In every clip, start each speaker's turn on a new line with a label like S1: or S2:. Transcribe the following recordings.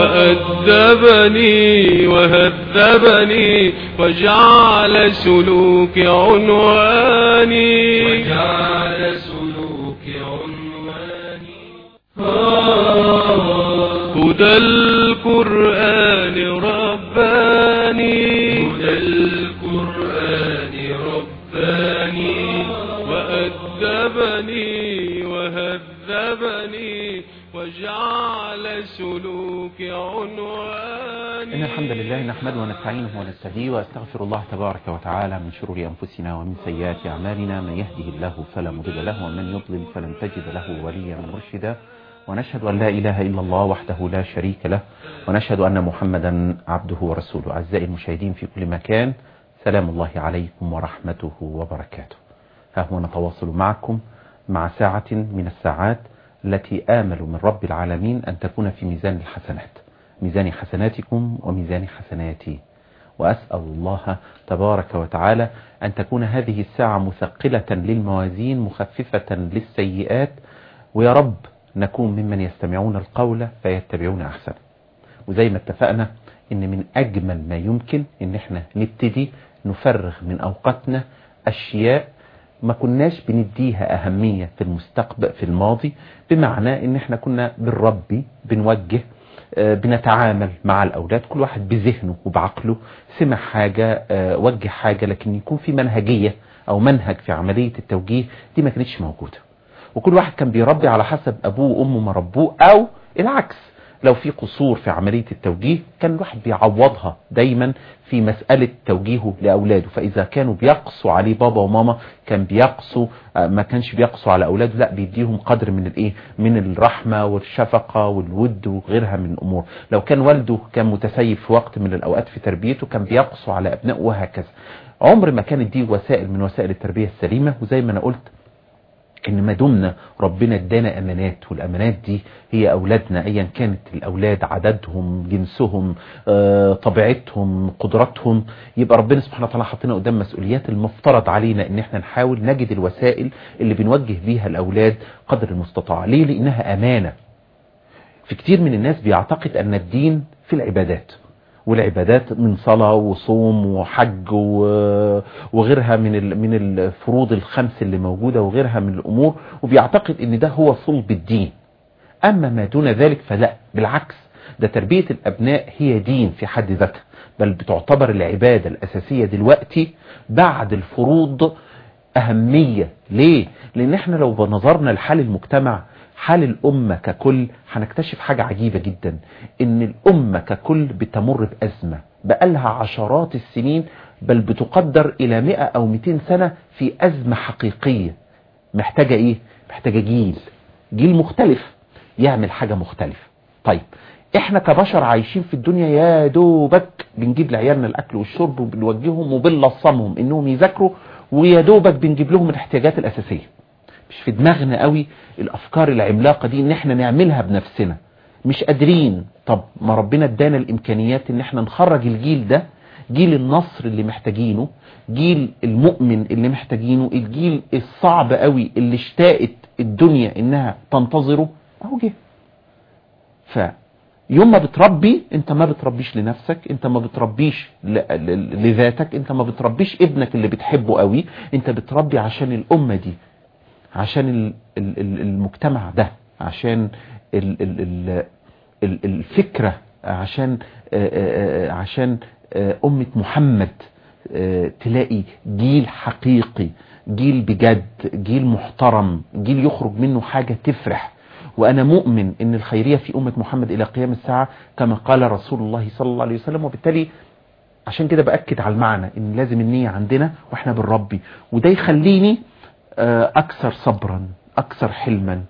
S1: وأدبني وهذبني وجعل سلوك عنواني.
S2: وجعل سلوك عنواني.
S1: هدى القرآن رباني.
S2: هدى القرآن رباني.
S1: وأدبني وهذبني وجعل سلوك عنواني.
S3: إن الحمد لله نحمده ونستعينه ونستهديه وأستغفر الله تبارك وتعالى من شرور أنفسنا ومن سيئات أعمالنا. من يهده الله فلا مضل له ومن يضلل فلن تجد له وليا مرشدا. ونشهد أن لا إله إلا الله وحده لا شريك له. ونشهد أن محمدا عبده ورسوله. أعزائي المشاهدين في كل مكان سلام الله عليكم ورحمته وبركاته. ها هو نتواصل معكم مع ساعة من الساعات التي آمل من رب العالمين أن تكون في ميزان الحسنات. ميزان حسناتكم وميزان حسناتي. وأسأل الله تبارك وتعالى أن تكون هذه الساعة مثقلة للموازين مخففة للسيئات. ويا رب نكون ممن يستمعون القول فيتبعون أحسن. وزي ما اتفقنا إن من أجمل ما يمكن إن إحنا نبتدي نفرغ من أوقاتنا أشياء ما كناش بنديها أهمية في المستقبل في الماضي بمعنى إن إحنا كنا بنربي بنوجه آه، بنتعامل مع الأولاد كل واحد بذهنه وبعقله سمع حاجة آه، وجه حاجة لكن يكون في منهجية أو منهج في عملية التوجيه دي ما كانتش موجودة. وكل واحد كان بيربي على حسب أبوه وأمه ما ربوه أو العكس لو في قصور في عملية التوجيه كان الواحد بيعوضها دايما في مسألة توجيهه لأولاده. فإذا كانوا بيقصوا عليه بابا وماما كان بيقصوا آه، ما كانش بيقصوا على أولاده لا بيديهم قدر من الإيه؟ من الرحمة والشفقة والود وغيرها من الأمور. لو كان والده كان متسيب في وقت من الأوقات في تربيته كان بيقصوا على أبنائه وهكذا. عمر ما كانت دي وسائل من وسائل التربية السليمة. وزي ما أنا قلت إن ما دمنا ربنا ادانا أمانات والأمانات دي هي أولادنا ايا كانت الأولاد عددهم جنسهم آه، طبيعتهم قدراتهم يبقى ربنا سبحانه وتعالى حطينا قدام مسؤوليات المفترض علينا إن إحنا نحاول نجد الوسائل اللي بنوجه بيها الأولاد قدر المستطاع. ليه؟ لأنها أمانة. في كتير من الناس بيعتقد أن الدين في العبادات. والعبادات من صلاة وصوم وحج وغيرها من من الفروض الخمس اللي موجودة وغيرها من الأمور وبيعتقد إن ده هو صلب الدين أما ما دون ذلك فلا بالعكس ده تربية الأبناء هي دين في حد ذاتها بل بتعتبر العبادة الأساسية دلوقتي بعد الفروض أهمية ليه؟ لأن إحنا لو نظرنا لحال المجتمع حال الأمة ككل هنكتشف حاجة عجيبة جدا إن الأمة ككل بتمر بأزمة بقالها عشرات السنين بل بتقدر إلى 100 أو 200 سنة في أزمة حقيقية. محتاجة إيه؟ محتاجة جيل. جيل مختلف يعمل حاجة مختلفة. طيب إحنا كبشر عايشين في الدنيا يا دوبك بنجيب لعيالنا الأكل والشرب وبنوجههم وبنلصمهم إنهم يذاكروا ويا دوبك بنجيب لهم الاحتياجات الأساسية. مش في دماغنا قوي الأفكار العملاقة دي إن إحنا نعملها بنفسنا. مش قادرين. طب ما ربنا إدانا الإمكانيات إن إحنا نخرج الجيل ده جيل النصر اللي محتاجينه جيل المؤمن اللي محتاجينه الجيل الصعب قوي اللي اشتاقت الدنيا إنها تنتظره. أهو جه. ف يوم ما بتربي أنت ما بتربيش لنفسك أنت ما بتربيش لذاتك أنت ما بتربيش ابنك اللي بتحبه قوي أنت بتربي عشان الأمة دي. عشان ال- ال- ال- المجتمع ده عشان ال- ال- ال- ال- الفكرة عشان آه، آه، آه، عشان أمة محمد تلاقي جيل حقيقي جيل بجد جيل محترم جيل يخرج منه حاجة تفرح. وأنا مؤمن أن الخيرية في أمة محمد إلى قيام الساعة كما قال رسول الله صلى الله عليه وسلم. وبالتالي عشان كده بأكد على المعنى إن لازم النية عندنا وإحنا بنربي وده يخليني آه، أكثر صبرا أكثر حلما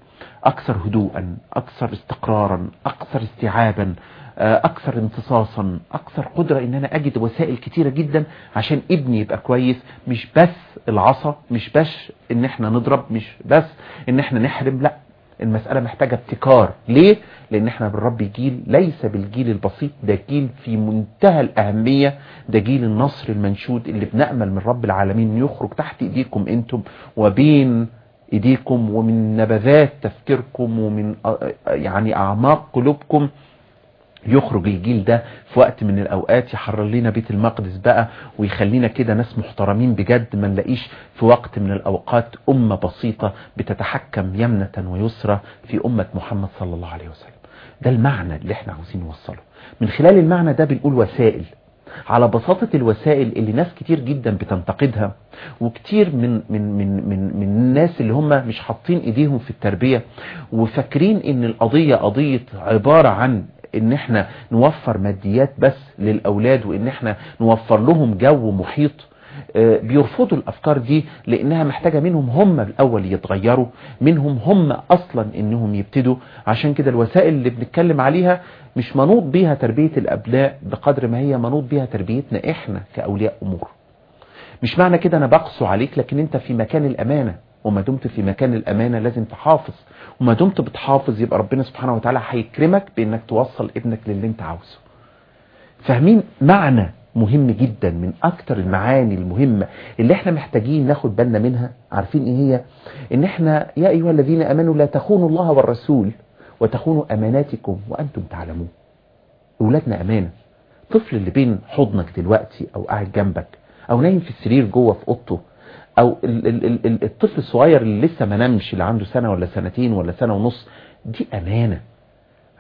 S3: أكثر هدوءا أكثر استقرارا أكثر استيعابا آه، أكثر امتصاصا أكثر قدرة إن أنا أجد وسائل كتيرة جدا عشان ابني يبقى كويس. مش بس العصا مش بس إن إحنا نضرب مش بس إن إحنا نحرم لأ المسألة محتاجة ابتكار ليه؟ لأن إحنا بنربي جيل ليس بالجيل البسيط ده جيل في منتهى الأهمية ده جيل النصر المنشود اللي بنأمل من رب العالمين يخرج تحت إيديكم أنتم وبين إيديكم ومن نبذات تفكيركم ومن يعني أعماق قلوبكم يخرج الجيل ده في وقت من الأوقات يحرر لنا بيت المقدس بقى ويخلينا كده ناس محترمين بجد ما نلاقيش في وقت من الأوقات أمة بسيطة بتتحكم يمنة ويسرى في أمة محمد صلى الله عليه وسلم. ده المعنى اللي إحنا عاوزين نوصله. من خلال المعنى ده بنقول وسائل. على بساطة الوسائل اللي ناس كتير جدا بتنتقدها وكتير من من من من من الناس اللي هم مش حاطين إيديهم في التربية وفاكرين إن القضية قضية عبارة عن إن إحنا نوفر ماديات بس للأولاد وإن إحنا نوفر لهم جو محيط آه، بيرفضوا الأفكار دي لأنها محتاجة منهم هم الأول يتغيروا منهم هم أصلا إنهم يبتدوا. عشان كده الوسائل اللي بنتكلم عليها مش منوط بيها تربية الأبناء بقدر ما هي منوط بيها تربيتنا إحنا كأولياء أمور. مش معنى كده أنا بقسو عليك لكن أنت في مكان الأمانة وما دمت في مكان الأمانة لازم تحافظ. وما دمت بتحافظ يبقى ربنا سبحانه وتعالى هيكرمك بإنك توصل ابنك للي انت عاوزه. فاهمين؟ معنى مهم جدا من أكتر المعاني المهمة اللي إحنا محتاجين ناخد بالنا منها. عارفين إيه هي؟ إن إحنا يا أيها الذين آمنوا لا تخونوا الله والرسول وتخونوا أماناتكم وأنتم تعلمون. اولادنا أمانة. الطفل اللي بين حضنك دلوقتي أو قاعد جنبك أو نايم في السرير جوه في أوضته أو ال ال ال ال الطفل الصغير اللي لسه ما نامش اللي عنده سنة ولا سنتين ولا سنة ونص دي أمانة.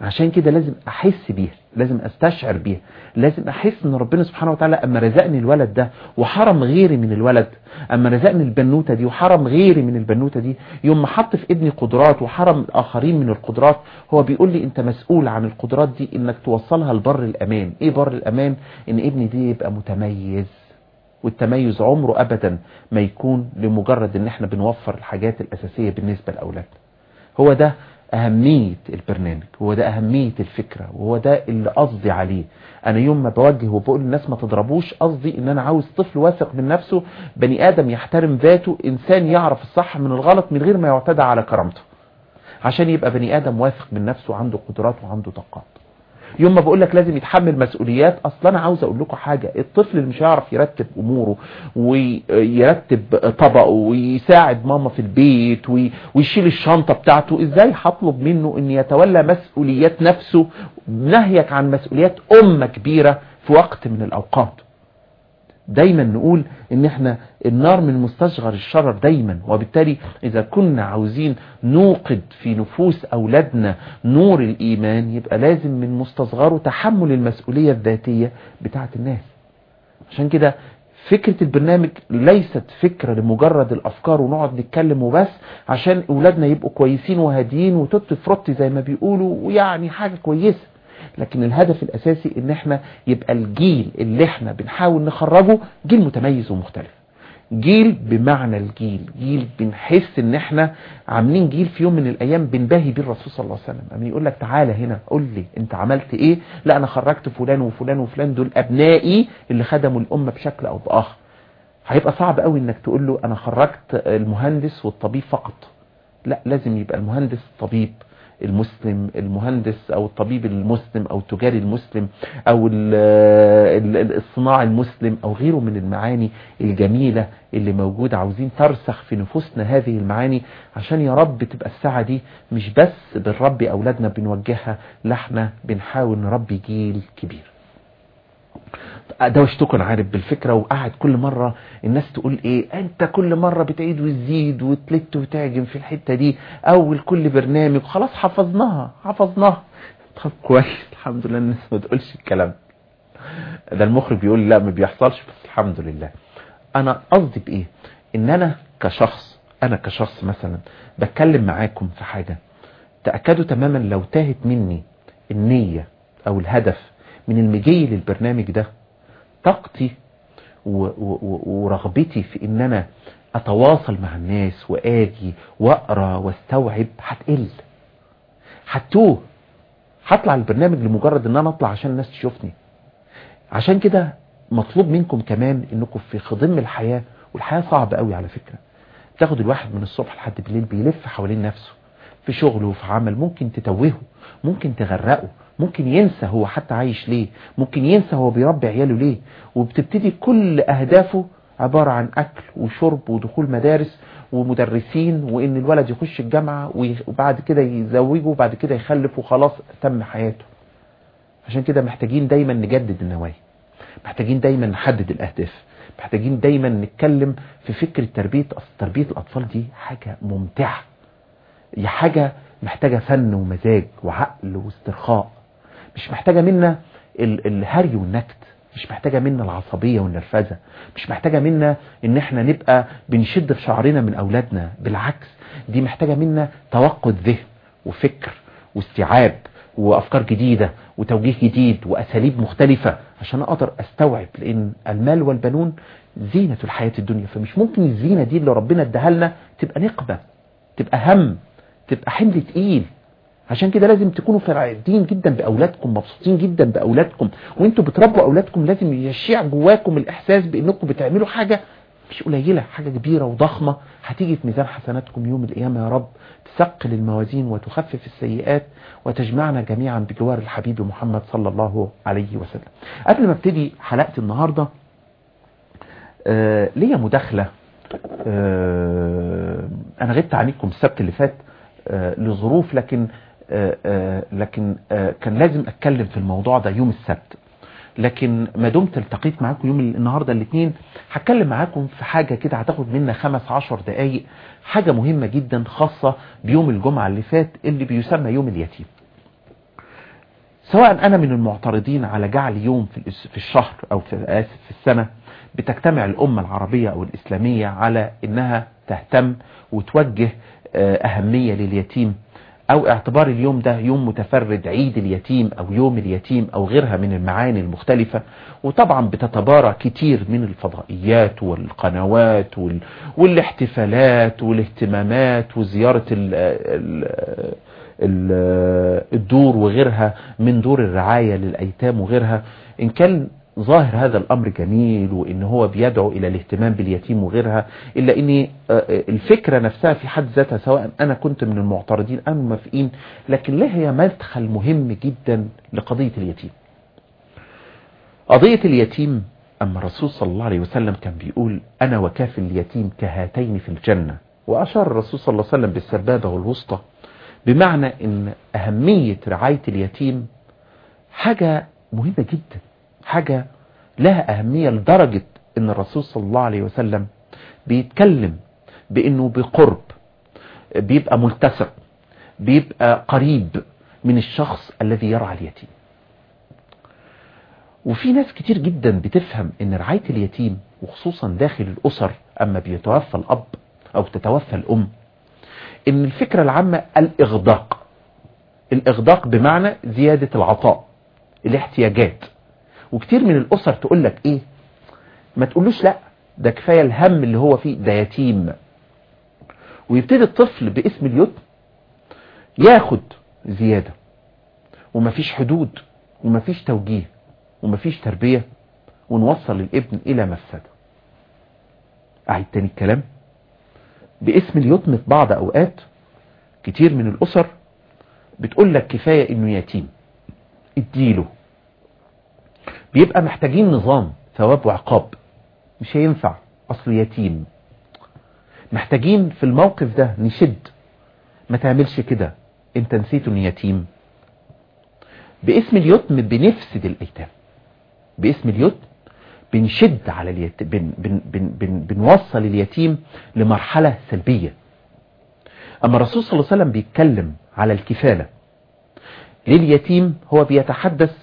S3: عشان كده لازم أحس بيها لازم أستشعر بيها لازم أحس إن ربنا سبحانه وتعالى أما رزقني الولد ده وحرم غيري من الولد أما رزقني البنوتة دي وحرم غيري من البنوتة دي يوم ما حط في ابني قدرات وحرم الآخرين من القدرات هو بيقول لي أنت مسؤول عن القدرات دي إنك توصلها لبر الأمان. إيه بر الأمان؟ إن ابني دي يبقى متميز. والتميز عمره ابدا ما يكون لمجرد إن إحنا بنوفر الحاجات الأساسية بالنسبة لأولادنا. هو ده أهمية البرنامج هو ده أهمية الفكرة وهو ده اللي قصدي عليه. أنا يوم ما بوجه وبقول للناس ما تضربوش قصدي إن أنا عاوز طفل واثق من نفسه بني آدم يحترم ذاته إنسان يعرف الصح من الغلط من غير ما يعتدى على كرامته. عشان يبقى بني آدم واثق من نفسه عنده قدرات وعنده طاقات يوم ما بقول لك لازم يتحمل مسؤوليات أصلا أنا عاوز أقول لكم حاجة الطفل اللي مش هيعرف يرتب أموره ويرتب طبقه ويساعد ماما في البيت ويشيل الشنطة بتاعته إزاي هطلب منه إن يتولى مسؤوليات نفسه نهيك عن مسؤوليات أمة كبيرة في وقت من الأوقات؟ دايما نقول إن إحنا النار من مستصغر الشرر دايما وبالتالي إذا كنا عاوزين نوقد في نفوس أولادنا نور الإيمان يبقى لازم من مستصغره تحمل المسؤولية الذاتية بتاعت الناس. عشان كده فكرة البرنامج ليست فكرة لمجرد الأفكار ونقعد نتكلم وبس عشان أولادنا يبقوا كويسين وهاديين وتوت فروتي زي ما بيقولوا ويعني حاجة كويسة. لكن الهدف الأساسي إن إحنا يبقى الجيل اللي إحنا بنحاول نخرجه جيل متميز ومختلف. جيل بمعنى الجيل جيل بنحس إن إحنا عاملين جيل في يوم من الأيام بنباهي بيه الرسول صلى الله عليه وسلم. اما يقول لك تعالى هنا قول لي أنت عملت إيه؟ لا أنا خرجت فلان وفلان وفلان دول أبنائي اللي خدموا الأمة بشكل أو بآخر. هيبقى صعب قوي إنك تقول له أنا خرجت المهندس والطبيب فقط. لا لازم يبقى المهندس طبيب. المسلم المهندس أو الطبيب المسلم أو التجاري المسلم أو الصناع المسلم أو غيره من المعاني الجميلة اللي موجودة. عاوزين ترسخ في نفوسنا هذه المعاني عشان يا رب تبقى الساعة دي مش بس بنربي أولادنا بنوجهها لا إحنا بنحاول نربي جيل كبير. دوشتكم عارف بالفكرة وقعد كل مرة الناس تقول إيه؟ أنت كل مرة بتعيد وتزيد وتلت وتعجم في الحتة دي أول كل برنامج خلاص حفظناها حفظناها. طب كويس الحمد لله الناس ما تقولش الكلام. ده المخرج بيقول لا ما بيحصلش بس الحمد لله. أنا قصدي بإيه؟ إن أنا كشخص أنا كشخص مثلا بتكلم معاكم في حاجة تأكدوا تماما لو تاهت مني النية أو الهدف من المجي للبرنامج ده؟ طاقتي ورغبتي في ان أنا أتواصل مع الناس وآجي وأقرأ واستوعب هتقل. هتوه. هطلع البرنامج لمجرد إن أنا أطلع عشان الناس تشوفني. عشان كده مطلوب منكم كمان إنكم في خضم الحياة والحياة صعبة قوي على فكرة. تاخد الواحد من الصبح لحد بالليل بيلف حوالين نفسه في شغله وفي عمل ممكن تتوهه ممكن تغرقه ممكن ينسى هو حتى عايش ليه ممكن ينسى هو بيربي عياله ليه وبتبتدي كل أهدافه عبارة عن أكل وشرب ودخول مدارس ومدرسين وإن الولد يخش الجامعة وبعد كده يزوجه وبعد كده يخلف وخلاص تم حياته. عشان كده محتاجين دايما نجدد النوايا محتاجين دايما نحدد الأهداف محتاجين دايما نتكلم في فكرة تربية تربية الأطفال دي حاجة ممتعة هي حاجة محتاجة فن ومزاج وعقل واسترخاء. مش محتاجة منا ال- الهري والنكت مش محتاجة منا العصبية والنرفزة مش محتاجة منا إن إحنا نبقى بنشد في شعرنا من أولادنا بالعكس دي محتاجة منا توقد ذهن وفكر واستيعاب وأفكار جديدة وتوجيه جديد وأساليب مختلفة عشان أقدر أستوعب لأن المال والبنون زينة الحياة الدنيا فمش ممكن الزينة دي اللي ربنا اداها لنا تبقى نقمة تبقى هم تبقى حمل تقيل. عشان كده لازم تكونوا فرعين جدا بأولادكم مبسوطين جدا بأولادكم. وانتوا بتربوا أولادكم لازم يشيع جواكم الإحساس بإنكم بتعملوا حاجة مش قليلة حاجة كبيرة وضخمة. هتيجي في ميزان حسناتكم يوم القيامة يا رب تثقل الموازين وتخفف السيئات وتجمعنا جميعا بجوار الحبيب محمد صلى الله عليه وسلم. قبل ما ابتدي حلقة النهارده آه ليا مداخلة. آه أنا غبت عنكم السبت اللي فات آه لظروف لكن لكن آه كان لازم أتكلم في الموضوع ده يوم السبت. لكن ما دمت التقيت معاكم يوم النهارده الاثنين هتكلم معاكم في حاجة كده هتاخد منا خمس عشر دقايق حاجة مهمة جدا خاصة بيوم الجمعة اللي فات اللي بيسمى يوم اليتيم. سواء أنا من المعترضين على جعل يوم في الشهر أو في اسف في السنة بتجتمع الأمة العربية أو الإسلامية على إنها تهتم وتوجه آه، أهمية لليتيم. أو اعتبار اليوم ده يوم متفرد عيد اليتيم أو يوم اليتيم أو غيرها من المعاني المختلفة. وطبعا بتتبارى كتير من الفضائيات والقنوات وال... والاحتفالات والاهتمامات وزيارة ال... ال... ال... الدور وغيرها من دور الرعاية للأيتام وغيرها. إن كان ظاهر هذا الأمر جميل وإن هو بيدعو إلى الاهتمام باليتيم وغيرها إلا إن آه، الفكرة نفسها في حد ذاتها سواء أنا كنت من المعترضين أم الموافقين لكن لها هي مدخل مهم جدا لقضية اليتيم. قضية اليتيم أما الرسول صلى الله عليه وسلم كان بيقول أنا وكاف اليتيم كهاتين في الجنة وأشار الرسول صلى الله عليه وسلم بالسبابة والوسطى بمعنى أن أهمية رعاية اليتيم حاجة مهمة جدا. حاجة لها أهمية لدرجة أن الرسول صلى الله عليه وسلم بيتكلم بأنه بقرب بيبقى ملتصق بيبقى قريب من الشخص الذي يرعى اليتيم. وفي ناس كتير جدا بتفهم إن رعاية اليتيم وخصوصا داخل الأسر أما بيتوفى الأب أو تتوفى الأم إن الفكرة العامة الإغداق. الإغداق بمعنى زيادة العطاء الاحتياجات. وكتير من الأسر تقول لك إيه؟ ما تقولوش لأ ده كفاية الهم اللي هو فيه ده يتيم. ويبتدي الطفل باسم اليتم ياخد زيادة. ومفيش حدود ومفيش توجيه ومفيش تربية ونوصل الابن إلى مفسدة. أعيد تاني الكلام. باسم اليتم في بعض أوقات كتير من الأسر بتقول لك كفاية إنه يتيم. اديله. بيبقى محتاجين نظام ثواب وعقاب. مش هينفع. أصل يتيم. محتاجين في الموقف ده نشد. ما تعملش كده. أنت نسيت إنه يتيم. باسم اليتم بنفسد الأيتام. باسم اليتم بنشد على اليتيم بن بن بن بن بنوصل اليتيم لمرحلة سلبية. أما الرسول صلى الله عليه وسلم بيتكلم على الكفالة. لليتيم هو بيتحدث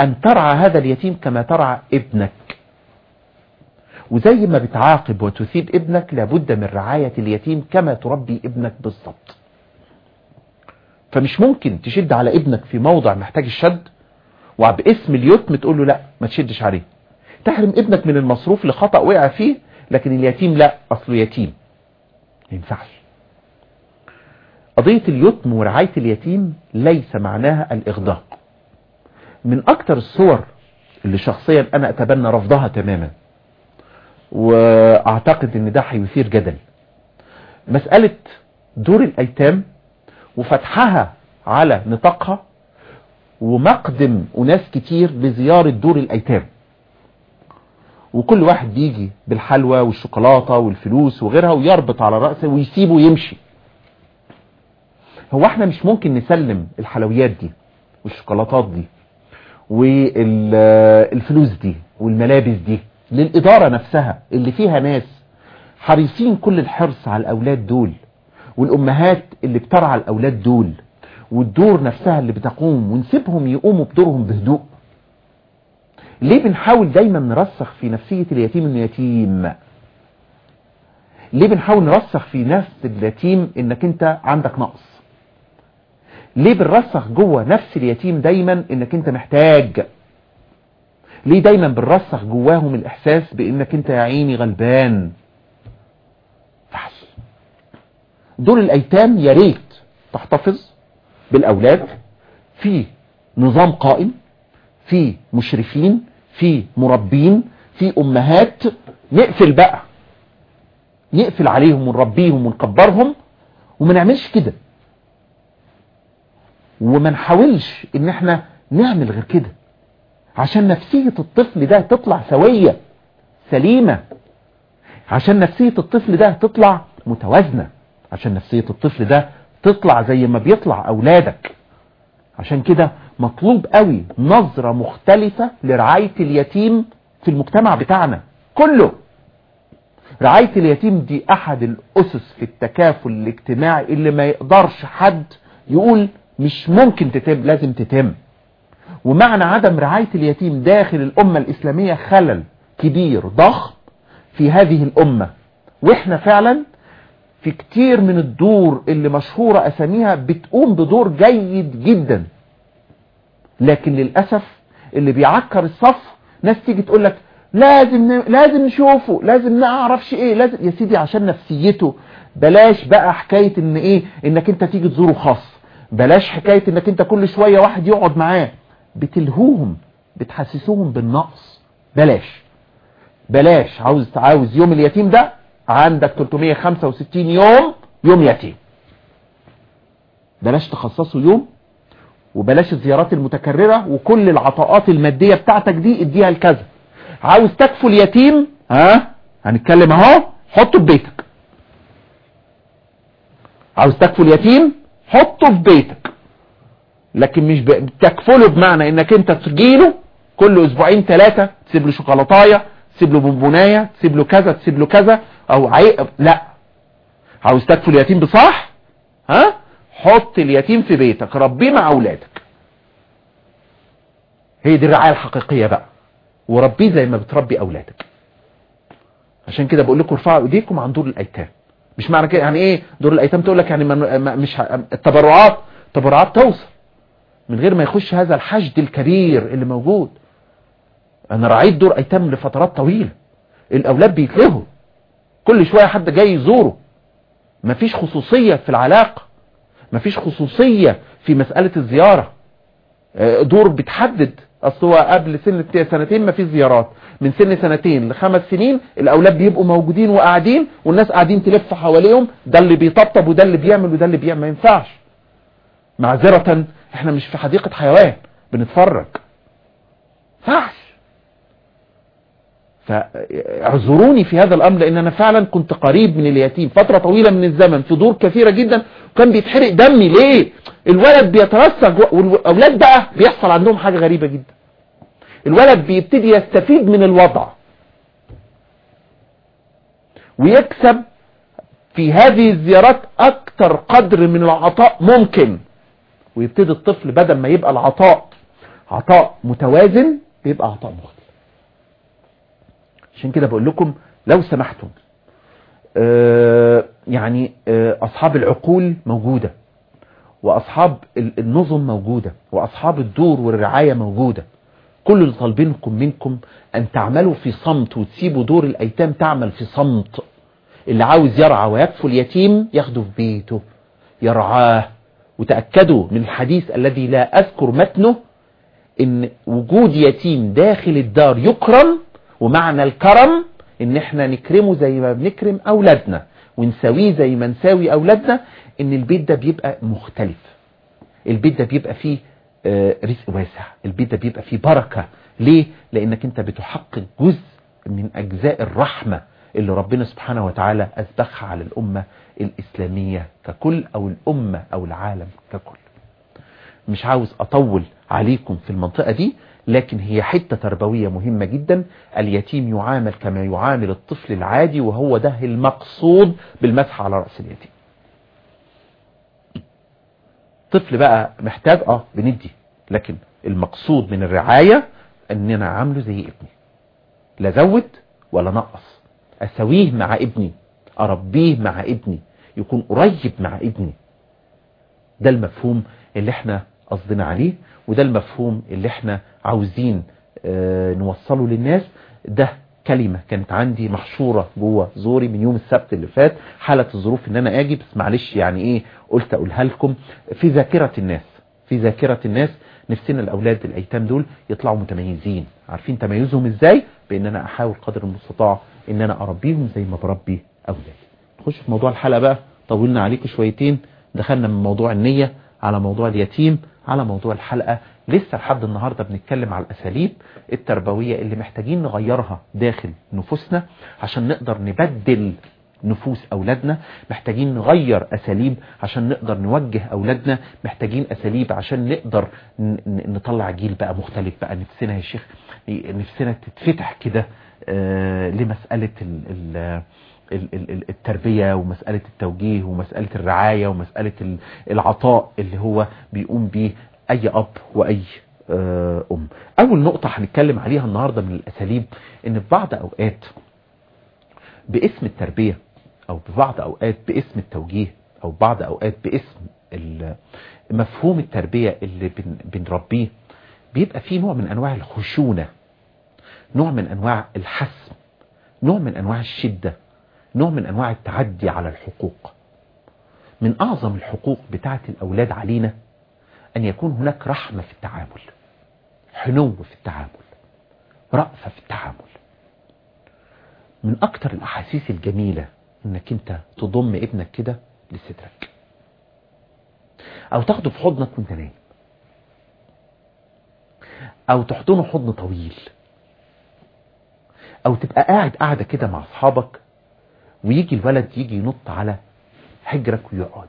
S3: أن ترعى هذا اليتيم كما ترعى ابنك. وزي ما بتعاقب وتثيب ابنك لابد من رعاية اليتيم كما تربي ابنك بالضبط. فمش ممكن تشد على ابنك في موضع محتاج الشد وباسم اليتم تقول له لا ما تشدش عليه. تحرم ابنك من المصروف لخطأ وقع فيه لكن اليتيم لا أصله يتيم. ما ينفعش. قضية اليتم ورعاية اليتيم ليس معناها الاغداق من أكتر الصور اللي شخصيا أنا أتبنى رفضها تماما. وأعتقد إن ده هيثير جدل. مسألة دور الأيتام وفتحها على نطاقها ومقدم أناس كتير لزيارة دور الأيتام. وكل واحد بيجي بالحلوى والشوكولاتة والفلوس وغيرها ويربط على رأسه ويسيبه يمشي. هو إحنا مش ممكن نسلم الحلويات دي والشوكولاتات دي. والفلوس دي والملابس دي للإدارة نفسها اللي فيها ناس حريصين كل الحرص على الأولاد دول والأمهات اللي بترعى الأولاد دول والدور نفسها اللي بتقوم ونسيبهم يقوموا بدورهم بهدوء. ليه بنحاول دايما نرسخ في نفسية اليتيم انه يتيم ليه بنحاول نرسخ في نفس اليتيم إنك أنت عندك نقص؟ ليه بنرسخ جوه نفس اليتيم دايما إنك أنت محتاج؟ ليه دايما بنرسخ جواهم الإحساس بإنك أنت يا عيني غلبان؟ فحش دول الأيتام يا ريت تحتفظ بالأولاد في نظام قائم في مشرفين في مربين في أمهات نقفل بقى. نقفل عليهم ونربيهم ونكبرهم وما نعملش كده. وما نحاولش إن إحنا نعمل غير كده. عشان نفسية الطفل ده تطلع سوية سليمة. عشان نفسية الطفل ده تطلع متوازنة. عشان نفسية الطفل ده تطلع زي ما بيطلع أولادك. عشان كده مطلوب قوي نظرة مختلفة لرعاية اليتيم في المجتمع بتاعنا كله. رعاية اليتيم دي أحد الأسس في التكافل الاجتماعي اللي ما يقدرش حد يقول مش ممكن تتم لازم تتم. ومعنى عدم رعاية اليتيم داخل الأمة الإسلامية خلل كبير ضخم في هذه الأمة. وإحنا فعلا في كتير من الدور اللي مشهورة أساميها بتقوم بدور جيد جدا. لكن للأسف اللي بيعكر الصف ناس تيجي تقول لك لازم ن... لازم نشوفه لازم نعرفش إيه لازم يا سيدي عشان نفسيته. بلاش بقى حكاية إن إيه إنك أنت تيجي تزوره خاص. بلاش حكاية إنك أنت كل شوية واحد يقعد معاه. بتلهوهم بتحسسوهم بالنقص. بلاش. بلاش. عاوز عاوز يوم اليتيم ده عندك 365 يوم يوم يتيم. بلاش تخصصه يوم وبلاش الزيارات المتكررة وكل العطاءات المادية بتاعتك دي اديها لكذا. عاوز تكفل يتيم ها؟ هنتكلم اهو. حطه في بيتك. عاوز تكفل يتيم حطه في بيتك. لكن مش بتكفله بمعنى إنك أنت تجيله كل أسبوعين ثلاثة تسيب له شوكولاتاية تسيب له بونبوناية تسيب له كذا تسيب له كذا أو عي... لا. عاوز تكفل يتيم بصح؟ ها؟ حط اليتيم في بيتك ربيه مع أولادك. هي دي الرعاية الحقيقية بقى. وربيه زي ما بتربي أولادك. عشان كده بقول لكم ارفعوا إيديكم عن دور الأيتام. مش معنى كده يعني إيه؟ دور الأيتام تقول لك يعني مش التبرعات التبرعات توصل من غير ما يخش هذا الحشد الكبير اللي موجود. أنا رعيت دور أيتام لفترات طويلة. الأولاد بيتلهوا. كل شوية حد جاي يزوره. مفيش خصوصية في العلاقة. مفيش خصوصية في مسألة الزيارة. دور بتحدد. أصل هو قبل سن سنتين ما فيش زيارات. من سن سنتين لخمس سنين الأولاد بيبقوا موجودين وقاعدين والناس قاعدين تلف حواليهم ده اللي بيطبطب وده اللي بيعمل وده اللي بيعمل ما ينفعش. معذرة إحنا مش في حديقة حيوان بنتفرج. فعش فاعذروني في هذا الأمر لأن أنا فعلا كنت قريب من اليتيم فترة طويلة من الزمن في دور كثيرة جدا وكان بيتحرق دمي. ليه؟ الولد بيترسج والأولاد بقى بيحصل عندهم حاجة غريبة جدا. الولد بيبتدي يستفيد من الوضع. ويكسب في هذه الزيارات أكتر قدر من العطاء ممكن. ويبتدي الطفل بدل ما يبقى العطاء عطاء متوازن بيبقى عطاء مختلف عشان كده بقول لكم لو سمحتم آه يعني آه أصحاب العقول موجودة وأصحاب النظم موجودة وأصحاب الدور والرعاية موجودة. كل اللي طالبينكم منكم أن تعملوا في صمت وتسيبوا دور الأيتام تعمل في صمت. اللي عاوز يرعى ويكفل يتيم ياخده في بيته يرعاه. وتأكدوا من الحديث الذي لا أذكر متنه إن وجود يتيم داخل الدار يكرم ومعنى الكرم إن إحنا نكرمه زي ما بنكرم أولادنا ونساويه زي ما نساوي أولادنا إن البيت ده بيبقى مختلف. البيت ده بيبقى فيه رزق واسع. البيت ده بيبقى فيه بركة. ليه؟ لأنك أنت بتحقق جزء من أجزاء الرحمة اللي ربنا سبحانه وتعالى اسبخها على الأمة الإسلامية ككل أو الأمة أو العالم ككل. مش عاوز أطول عليكم في المنطقة دي لكن هي حتة تربوية مهمة جدا. اليتيم يعامل كما يعامل الطفل العادي وهو ده المقصود بالمسح على رأس اليتيم. طفل بقى محتاج آه بندي. لكن المقصود من الرعاية إننا عامله زي ابني. لا زود ولا نقص. اسويه مع ابني أربيه مع ابني يكون قريب مع ابني. ده المفهوم اللي إحنا قصدنا عليه وده المفهوم اللي إحنا عاوزين آه نوصله للناس. ده كلمة كانت عندي محشورة جوه زوري من يوم السبت اللي فات حالة الظروف إن أنا أجي بس معلش يعني إيه قلت أقولها لكم. في ذاكرة الناس في ذاكرة الناس نفسنا الأولاد الأيتام دول يطلعوا متميزين. عارفين تميزهم إزاي؟ بإن أنا أحاول قدر المستطاع إن أنا أربيهم زي ما بربي أولادي. نخش في موضوع الحلقة بقى. طولنا عليكم شويتين. دخلنا من موضوع النية على موضوع اليتيم. على موضوع الحلقة. لسه لحد النهاردة بنتكلم على الأساليب التربوية اللي محتاجين نغيرها داخل نفوسنا. عشان نقدر نبدل نفوس أولادنا محتاجين نغير أساليب عشان نقدر نوجه أولادنا. محتاجين أساليب عشان نقدر نطلع جيل بقى مختلف بقى. نفسنا يا شيخ نفسنا تتفتح كده آه لمسألة التربية ومسألة التوجيه ومسألة الرعاية ومسألة العطاء اللي هو بيقوم به أي أب وأي أم. أول نقطة هنتكلم عليها النهاردة من الأساليب إن في بعض أوقات باسم التربية أو ببعض أوقات باسم التوجيه أو بعض أوقات باسم مفهوم التربية اللي بنربيه بيبقى فيه نوع من أنواع الخشونة نوع من أنواع الحسم نوع من أنواع الشدة. نوع من أنواع التعدي على الحقوق. من أعظم الحقوق بتاعة الأولاد علينا أن يكون هناك رحمة في التعامل حنو في التعامل رأفة في التعامل. من أكتر الأحاسيس الجميلة أنك أنت تضم ابنك كده لصدرك أو تاخده في حضنك وأنت نايم. أو تحضنه حضن طويل. أو تبقى قاعد قاعدة كده مع أصحابك ويجي الولد يجي ينط على حجرك ويقعد.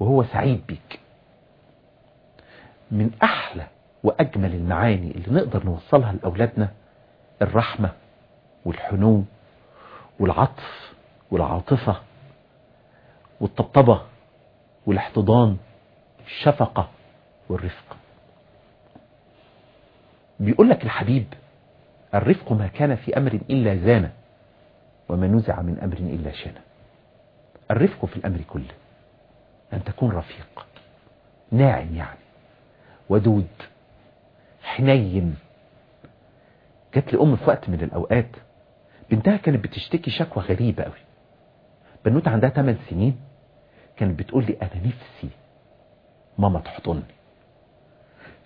S3: وهو سعيد بيك. من أحلى وأجمل المعاني اللي نقدر نوصلها لأولادنا الرحمة والحنو والعطف والعاطفة والطبطبة والاحتضان الشفقة والرفق. بيقول لك الحبيب الرفق ما كان في أمر إلا زانه. وما نزع من أمر إلا شانه الرفق في الأمر كله. أن تكون رفيق. ناعم يعني. ودود. حنين. جات لي أم في وقت من الأوقات. بنتها كانت بتشتكي شكوى غريبة قوي بنوتة عندها 8 سنين. كانت بتقول لي أنا نفسي ماما تحضني.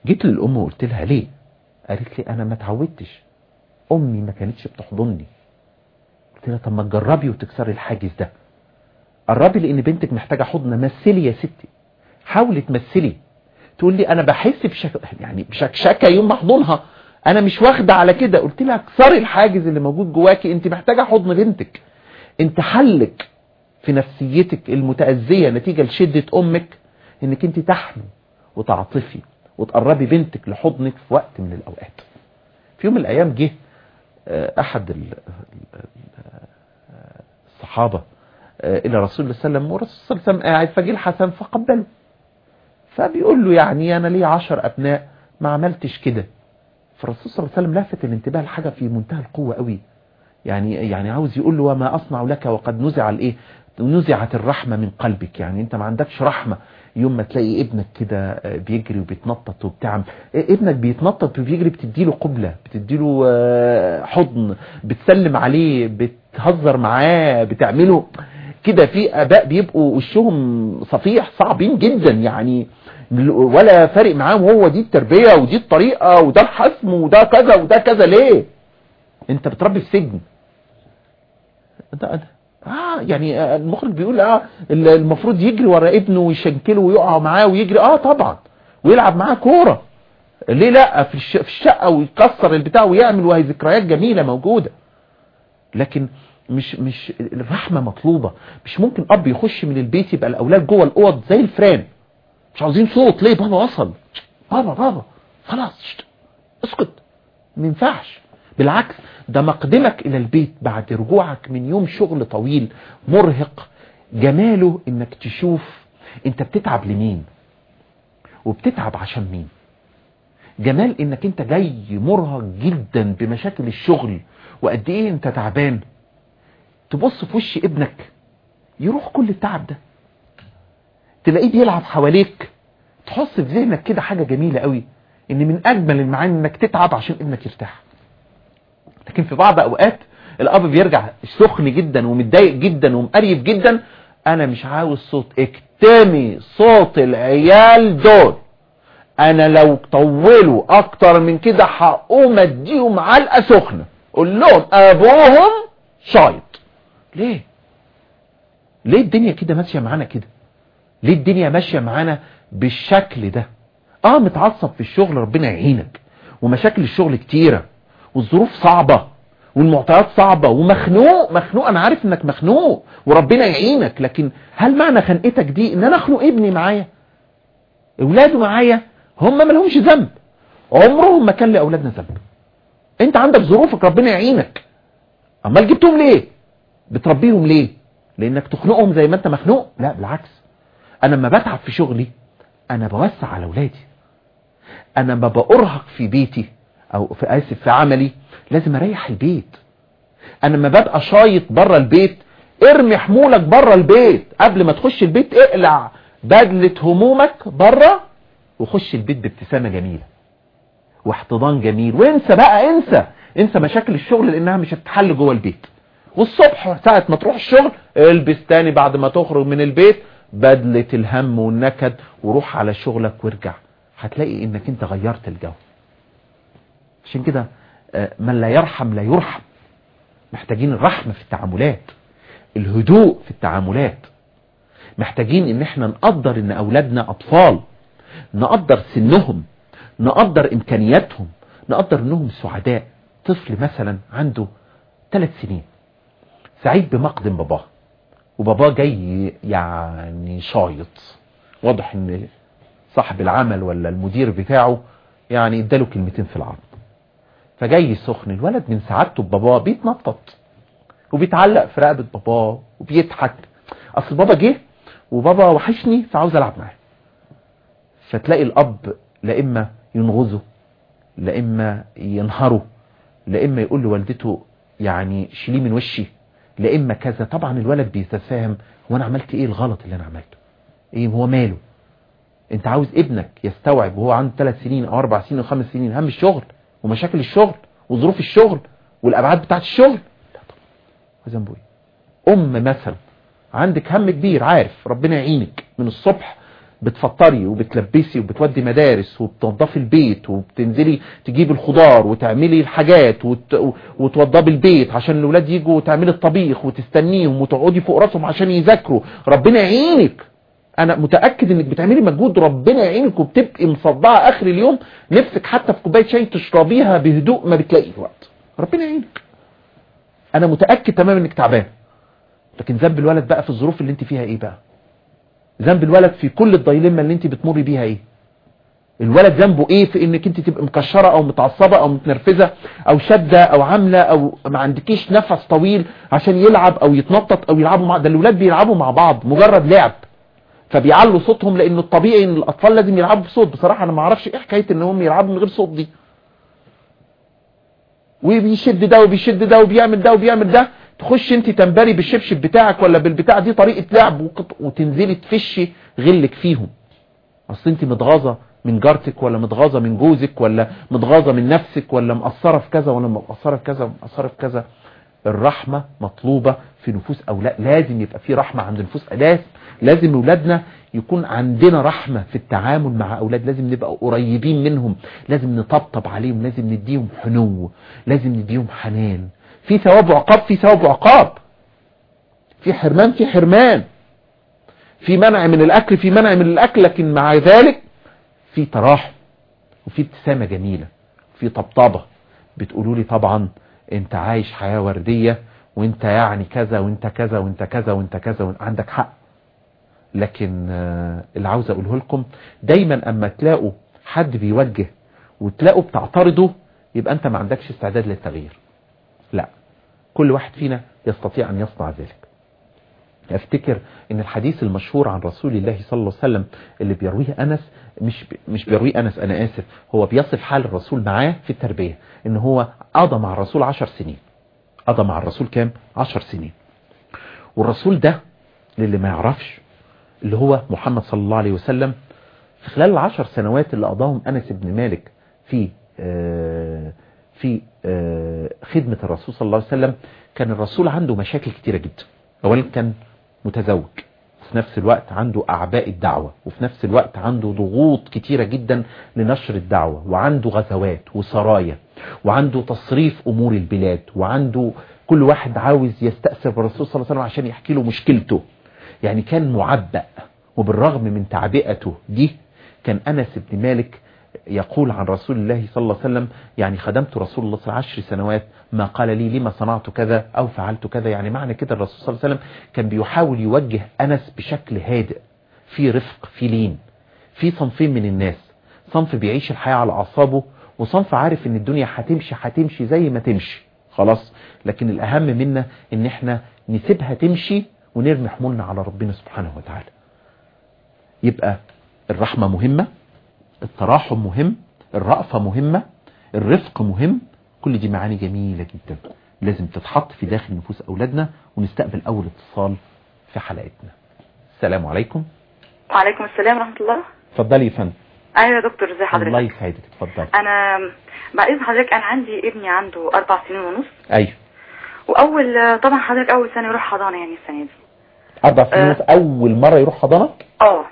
S3: جيت للأم وقلت لها ليه؟ قالت لي أنا ما اتعودتش أمي ما كانتش بتحضني. قلت لها طب ما تجربي وتكسري الحاجز ده. قربي لأن بنتك محتاجة حضن مثلي يا ستي. حاولي تمثلي. تقول لي أنا بحس بشك... يعني بشكشكه يوم ما أحضنها. أنا مش واخدة على كده. قلت لها اكسري الحاجز اللي موجود جواكي. أنت محتاجة حضن بنتك. أنت حلك في نفسيتك المتأذية نتيجة لشدة أمك إنك أنت تحمي وتعطفي وتقربي بنتك لحضنك في وقت من الأوقات. في يوم من الأيام جه أحد الصحابة إلى رسول الله صلى الله عليه وسلم ورسول الله صلى الله عليه وسلم قاعد فجه الحسن فقبله. فبيقول له يعني أنا لي عشر أبناء ما عملتش كده. فالرسول صلى الله عليه وسلم لفت الانتباه لحاجة في منتهى القوة قوي. يعني يعني عاوز يقول له وما أصنع لك وقد نزع الإيه؟ نزعت الرحمة من قلبك. يعني أنت ما عندكش رحمة. يوم ما تلاقي ابنك كده بيجري وبيتنطط وبتعمل ابنك بيتنطط وبيجري بتديله قبلة بتديله حضن بتسلم عليه بتهزر معاه بتعمله كده. في اباء بيبقوا وشهم صفيح صعبين جدا يعني ولا فارق معاهم هو دي التربية ودي الطريقة وده الحسم وده كذا وده كذا ليه؟ انت بتربي في سجن. ده ده آه يعني المخرج بيقول آه المفروض يجري ورا ابنه ويشنكله ويقع معاه ويجري. آه طبعا. ويلعب معاه كورة. ليه لأ؟ في الشقة ويكسر البتاع ويعمل وهي ذكريات جميلة موجودة. لكن مش مش الرحمة مطلوبة. مش ممكن أب يخش من البيت يبقى الأولاد جوه الأوض زي الفران. مش عاوزين صوت. ليه؟ بابا وصل. بابا بابا. خلاص. اسكت. ما ينفعش. بالعكس ده مقدمك إلى البيت بعد رجوعك من يوم شغل طويل مرهق. جماله إنك تشوف أنت بتتعب لمين؟ وبتتعب عشان مين؟ جمال إنك أنت جاي مرهق جدا بمشاكل الشغل وقد إيه أنت تعبان. تبص في وش ابنك يروح كل التعب ده. تلاقيه بيلعب حواليك. تحس في ذهنك كده حاجة جميلة قوي إن من أجمل المعاني إنك تتعب عشان ابنك يرتاح. لكن في بعض أوقات الأب بيرجع سخن جدا ومتضايق جدا ومقريف جدا أنا مش عاوز صوت اكتمي صوت العيال دول. أنا لو طولوا أكتر من كده هقوم أديهم علقة سخنة. قول لهم أبوهم شايط. ليه؟ ليه الدنيا كده ماشية معانا كده؟ ليه الدنيا ماشية معانا بالشكل ده؟ آه متعصب في الشغل ربنا يعينك. ومشاكل الشغل كتيرة. والظروف صعبة والمعطيات صعبة ومخنوق مخنوق أنا عارف إنك مخنوق وربنا يعينك لكن هل معنى خنقتك دي إن أنا أخنق ابني معايا؟ أولاده معايا هم ما لهمش ذنب عمرهم ما كان لأولادنا ذنب. أنت عندك ظروفك ربنا يعينك. أمال جبتهم ليه؟ بتربيهم ليه؟ لأنك تخنقهم زي ما أنت مخنوق؟ لا بالعكس. أنا لما بتعب في شغلي أنا بوسع على أولادي. أنا ما بأرهق في بيتي أو في اسف في عملي لازم أريح البيت. أنا لما ببقى شايط بره البيت ارمي حمولك بره البيت. قبل ما تخش البيت اقلع بدلة همومك بره وخش البيت بابتسامة جميلة واحتضان جميل. وانسى بقى انسى. انسى مشاكل الشغل لأنها مش هتتحل جوه البيت. والصبح ساعة ما تروح الشغل البس تاني بعد ما تخرج من البيت بدلة الهم والنكد وروح على شغلك وارجع. هتلاقي إنك أنت غيرت الجو. عشان كده من لا يرحم لا يرحم. محتاجين الرحمة في التعاملات الهدوء في التعاملات. محتاجين إن إحنا نقدر إن أولادنا أطفال نقدر سنهم نقدر إمكانياتهم نقدر إنهم سعداء. طفل مثلا عنده ثلاث سنين سعيد بمقدم باباه وباباه جاي يعني شايط. واضح إن صاحب العمل ولا المدير بتاعه يعني إداله كلمتين في العرض. فجاي سخن الولد من سعادته بباباه بيتنطط وبيتعلق في رقبة باباه وبيضحك. أصل بابا جه وبابا وحشني فعاوز ألعب معاه. فتلاقي الأب لا إما ينغزه لا إما ينهره لا إما يقول لوالدته يعني شيليه من وشي لا إما كذا. طبعا الولد بيتفاهم هو أنا عملت إيه الغلط اللي أنا عملته؟ إيه هو ماله؟ أنت عاوز ابنك يستوعب وهو عنده ثلاث سنين أو أربع سنين أو خمس سنين هم الشغل. ومشاكل الشغل وظروف الشغل والأبعاد بتاعت الشغل. لا طبعا أم مثلا عندك هم كبير عارف ربنا يعينك من الصبح بتفطري وبتلبسي وبتودي مدارس وبتنظفي البيت وبتنزلي تجيبي الخضار وتعملي الحاجات وت... وتوضبي البيت عشان الأولاد يجوا وتعملي الطبيخ وتستنيهم وتقعدي فوق راسهم عشان يذاكروا. ربنا يعينك. أنا متأكد إنك بتعملي مجهود ربنا يعينك وبتبقي مصدعة آخر اليوم نفسك حتى في كوباية شاي تشربيها بهدوء ما بتلاقي وقت. ربنا يعينك. أنا متأكد تماما إنك تعبان. لكن ذنب الولد بقى في الظروف اللي أنت فيها إيه بقى؟ ذنب الولد في كل الضيلمه اللي أنت بتمري بيها إيه؟ الولد ذنبه إيه في إنك أنت تبقى مكشرة أو متعصبة أو متنرفزة أو شادة أو عاملة أو ما عندكيش نفس طويل عشان يلعب أو يتنطط أو يلعبوا مع ده الاولاد بيلعبوا مع بعض مجرد لعب. فبيعلوا صوتهم لأنه الطبيعي إن الأطفال لازم يلعبوا بصوت. بصراحة أنا ما أعرفش إيه حكاية إن هم يلعبوا من غير صوت دي. وبيشد ده وبيشد ده وبيعمل ده وبيعمل ده. تخش أنت تنبري بالشبشب بتاعك ولا بالبتاع دي طريقة لعب وتنزلي تفشي غلك فيهم. أصل أنت متغاظة من جارتك ولا متغاظة من جوزك ولا متغاظة من نفسك ولا مقصرة في كذا ولا مقصرة في كذا مقصره في كذا. الرحمة مطلوبة في نفوس أولاد. لازم يبقى في رحمة عند نفوس لازم لازم أولادنا يكون عندنا رحمة في التعامل مع أولاد لازم نبقى قريبين منهم لازم نطبطب عليهم لازم نديهم حنو لازم نديهم حنان. في ثواب وعقاب في ثواب وعقاب. في حرمان في حرمان. في منع من الأكل في منع من الأكل لكن مع ذلك في تراحم وفي ابتسامة جميلة في طبطبة. بتقولوا لي طبعا أنت عايش حياة وردية وأنت يعني كذا وأنت كذا وأنت كذا وأنت كذا وأنت عندك حق. لكن آه، اللي عاوز أقوله لكم دايما أما تلاقوا حد بيوجه وتلاقوا بتعترضوا يبقى أنت ما عندكش استعداد للتغيير. لا كل واحد فينا يستطيع أن يصنع ذلك. أفتكر إن الحديث المشهور عن رسول الله صلى الله عليه وسلم اللي بيرويه أنس مش مش بيرويه أنس أنا آسف هو بيصف حال الرسول معاه في التربية إن هو قضى مع الرسول عشر سنين. قضى مع الرسول كام؟ عشر سنين. والرسول ده للي ما يعرفش اللي هو محمد صلى الله عليه وسلم خلال العشر سنوات اللي قضاهم أنس بن مالك في آه، في آه، خدمة الرسول صلى الله عليه وسلم كان الرسول عنده مشاكل كتيرة جدا. اولا كان متزوج وفي نفس الوقت عنده أعباء الدعوة وفي نفس الوقت عنده ضغوط كتيرة جدا لنشر الدعوة وعنده غزوات وسرايا وعنده تصريف أمور البلاد وعنده كل واحد عاوز يستأثر بالرسول صلى الله عليه وسلم عشان يحكي له مشكلته. يعني كان معبأ وبالرغم من تعبئته دي كان أنس بن مالك يقول عن رسول الله صلى الله عليه وسلم يعني خدمت رسول الله صلى الله عليه وسلم عشر سنوات ما قال لي لما صنعت كذا أو فعلت كذا؟ يعني معنى كده الرسول صلى الله عليه وسلم كان بيحاول يوجه أنس بشكل هادئ في رفق في لين في صنفين من الناس صنف بيعيش الحياة على أعصابه وصنف عارف إن الدنيا هتمشي هتمشي زي ما تمشي خلاص. لكن الأهم منا إن إحنا نسيبها تمشي ونرمي حمولنا على ربنا سبحانه وتعالى. يبقى الرحمة مهمة التراحم مهم الرأفة مهمة الرفق مهم. كل دي معاني جميلة جدا. لازم تتحط في داخل نفوس أولادنا ونستقبل أول اتصال في حلقتنا. السلام عليكم.
S4: وعليكم السلام ورحمة الله.
S3: اتفضلي يا فندم.
S4: أيوه يا دكتور ازي
S3: الله
S4: حضرتك
S3: يسعدك. اتفضلي.
S4: أنا بعد اذن حضرتك أنا عندي ابني عنده أربع سنين ونص.
S3: أيوه.
S4: وأول طبعا حضرتك أول سنة يروح حضانة يعني السنة دي.
S3: أربع سنين. ونص أول مرة يروح حضانة؟ آه.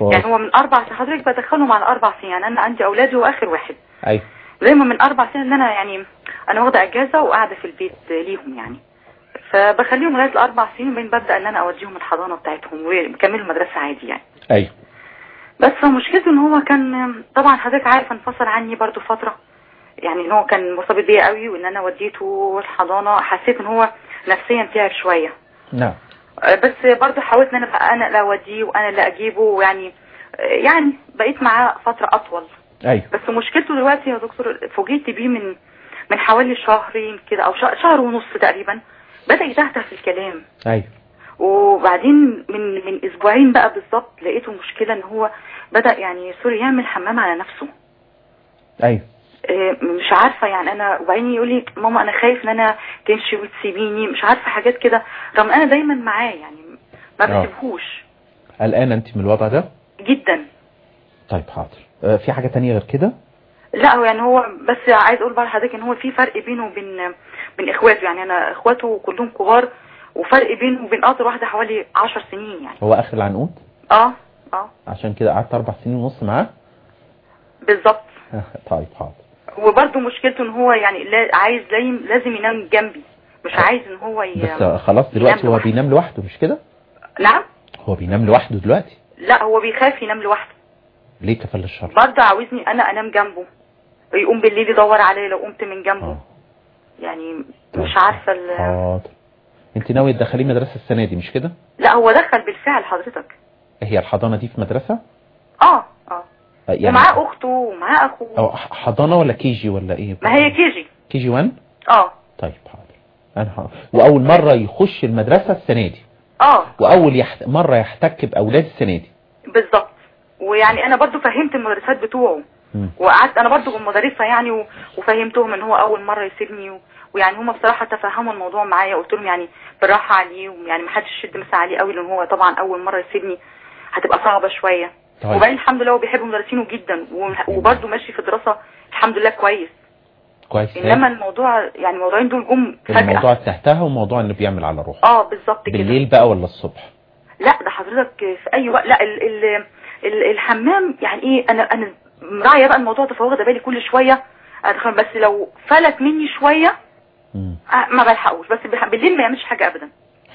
S4: يعني هو من أربع سنين حضرتك بدخلهم على أربع سنين يعني أنا عندي اولادي وآخر واحد.
S3: أيوه
S4: دايما من أربع سنين إن أنا يعني أنا واخدة إجازة وقاعدة في البيت ليهم يعني. فبخليهم لغاية الأربع سنين وبعدين ببدا إن أنا أوديهم الحضانة بتاعتهم وبكملوا المدرسة عادي يعني.
S3: أيوه
S4: بس مشكلته إن هو كان طبعا حضرتك عارف انفصل عني برضو فترة. يعني إن هو كان مرتبط بيا قوي وإن أنا وديته الحضانة حسيت إن هو نفسيا تعب شوية.
S3: نعم.
S4: أه، بس برضو حاولت إن أنا أنا اللي أوديه وأنا اللي أجيبه ويعني أه، يعني بقيت معاه فترة أطول.
S3: أيوه.
S4: بس مشكلته دلوقتي يا دكتور فوجئت بيه من من حوالي شهرين كده أو شه- شهر ونص تقريبا بدأ يتهته في الكلام.
S3: أيوه.
S4: وبعدين من من أسبوعين بقى بالظبط لقيته مشكلة إن هو بدأ يعني سوري يعمل حمام على نفسه. أيوه. مش عارفة يعني أنا وبعدين يقول لي ماما أنا خايف إن أنا تمشي وتسيبيني. مش عارفة حاجات كده رغم أنا دايما معاه يعني ما
S3: آه.
S4: بسيبهوش
S3: قلقانة أنت من الوضع ده؟
S4: جدا.
S3: طيب حاضر. آه، في حاجة تانية غير كده؟
S4: لا هو يعني هو بس عايز أقول بقى لحضرتك إن هو في فرق بينه وبين بين إخواته. يعني أنا إخواته كلهم كبار وفرق بينه وبين أقدر واحدة حوالي عشر سنين يعني.
S3: هو آخر العنقود؟
S4: آه آه.
S3: عشان كده قعدت أربع سنين ونص معاه؟
S4: بالظبط.
S3: طيب حاضر.
S4: وبرضه مشكلته إن هو يعني لا عايز لازم لازم ينام جنبي. مش عايز إن هو ي...
S3: بس خلاص دلوقتي هو. بينام لوحده مش كده؟
S4: نعم.
S3: هو بينام لوحده دلوقتي؟
S4: لا هو بيخاف ينام لوحده.
S3: ليه كفل الشر؟
S4: برضه عاوزني أنا أنام جنبه. يقوم بالليل يدور عليا لو قمت من جنبه.
S3: آه.
S4: يعني. مش عارفة ال...
S3: حاضر. أنت ناوية تدخليه مدرسة السنة دي مش كده؟
S4: لا هو دخل بالفعل حضرتك.
S3: هي الحضانة دي في مدرسة؟ آه. يعني
S4: ومعاه أخته ومعاه أخوه.
S3: أو ح- حضانة ولا KG ولا إيه؟
S4: ما هي
S3: KG. KG 1
S4: آه.
S3: طيب حاضر. أنا ح... وأول مرة يخش المدرسة السنة دي.
S4: آه.
S3: وأول يحت... مرة يحتك باولاد السنة دي.
S4: بالظبط. ويعني أنا برضو فهمت المدرسات بتوعه. وقعدت أنا برضو مدرسة يعني و- وفهمتهم إن هو أول مرة يسيبني و... ويعني هم بصراحة تفهموا الموضوع معايا. قلت لهم يعني بالراحة عليه ويعني ما حدش يشد مثلا عليه قوي لأن هو طبعا أول مرة يسيبني. هتبقى صعبة شوية.
S3: طيب.
S4: وبعدين الحمد لله هو بيحب مدرسينه جدا و- وبرضو ماشي في دراسة الحمد لله كويس.
S3: كويس.
S4: إنما الموضوع يعني الموضوعين دول جم
S3: الموضوع
S4: فجأة
S3: تحتها وموضوع إنه بيعمل على روحه.
S4: آه بالظبط كده.
S3: بالليل بقى ولا الصبح؟
S4: لا ده حضرتك في أي وقت. لا ال ال ال الحمام يعني إيه أنا أنا مراعية بقى الموضوع ده فواخدة بالي كل شوية. ادخل بس لو فلت مني
S3: شوية.
S4: آه، ما بلحقوش. بس بالليل ما يعملش حاجة ابدا.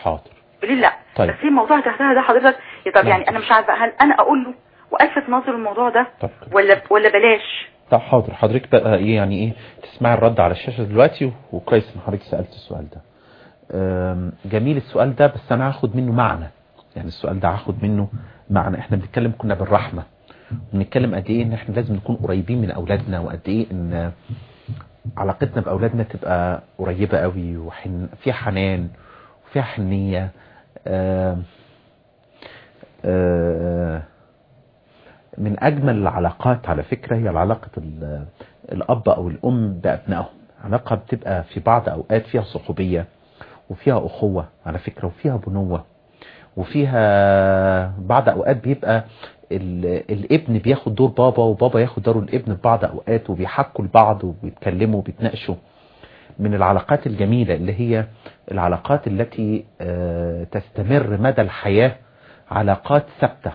S3: حاضر.
S4: بالليل لا.
S3: طيب.
S4: بس الموضوع تحتها ده حضرتك طب
S3: نعم.
S4: يعني أنا مش عارفة هل أنا أقول له وألفت نظر الموضوع ده.
S3: طب.
S4: ولا ولا بلاش.
S3: طب حاضر. حضرتك بقى إيه يعني إيه تسمعي الرد على الشاشة دلوقتي؟ وكويس إن حضرتك سألت السؤال ده. جميل السؤال ده بس أنا هاخد منه معنى. يعني السؤال ده هاخد منه معنى. إحنا بنتكلم كنا بالرحمة. بنتكلم قد إيه إن إحنا لازم نكون قريبين من أولادنا وقد إيه إن علاقتنا بأولادنا تبقى قريبة قوي وحن فيها حنان وفيها حنية. آه آه من أجمل العلاقات على فكرة هي علاقة الأب أو الأم بأبنائهم. علاقة بتبقى في بعض أوقات فيها صحوبية وفيها أخوة على فكرة وفيها بنوة وفيها بعض أوقات بيبقى الابن بياخد دور بابا وبابا ياخد دور الابن في بعض أوقات وبيحكوا لبعض وبيتكلموا وبيتناقشوا. من العلاقات الجميلة اللي هي العلاقات التي تستمر مدى الحياة علاقات ثابتة.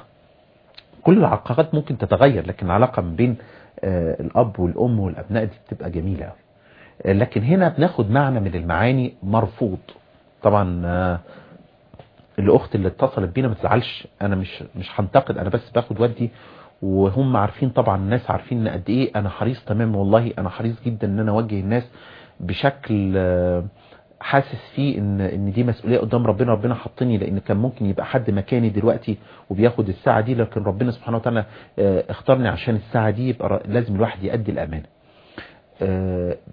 S3: كل العلاقات ممكن تتغير لكن العلاقة ما بين الأب والأم والأبناء دي بتبقى جميلة لكن هنا بناخد معنى من المعاني مرفوض. طبعا الأخت اللي اتصلت بينا ما تزعلش أنا مش مش هنتقد أنا بس باخد ودي وهم عارفين طبعا الناس عارفين قد إيه أنا حريص تمام والله أنا حريص جدا إن أنا أوجه الناس بشكل حاسس فيه إن إن دي مسؤولية قدام ربنا ربنا حطني لأن كان ممكن يبقى حد مكاني دلوقتي وبياخد الساعة دي لكن ربنا سبحانه وتعالى اختارني عشان الساعة دي يبقى لازم الواحد يؤدي الأمانة.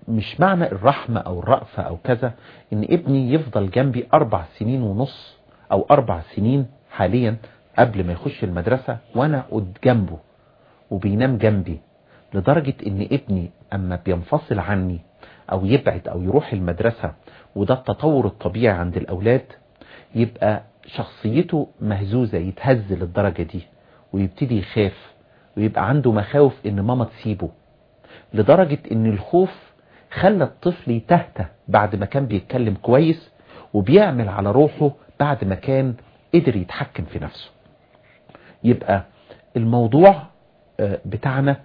S3: مش معنى الرحمة أو الرأفة أو كذا إن ابني يفضل جنبي أربع سنين ونص أو أربع سنين حاليا قبل ما يخش المدرسة وأنا قد جنبه وبينام جنبي لدرجة إن ابني أما بينفصل عني أو يبعد أو يروح المدرسة وده التطور الطبيعي عند الأولاد يبقى شخصيته مهزوزة يتهز للدرجة دي ويبتدي يخاف ويبقى عنده مخاوف إن ماما تسيبه لدرجة إن الخوف خلى الطفل يتهته بعد ما كان بيتكلم كويس وبيعمل على روحه بعد ما كان قدر يتحكم في نفسه. يبقى الموضوع بتاعنا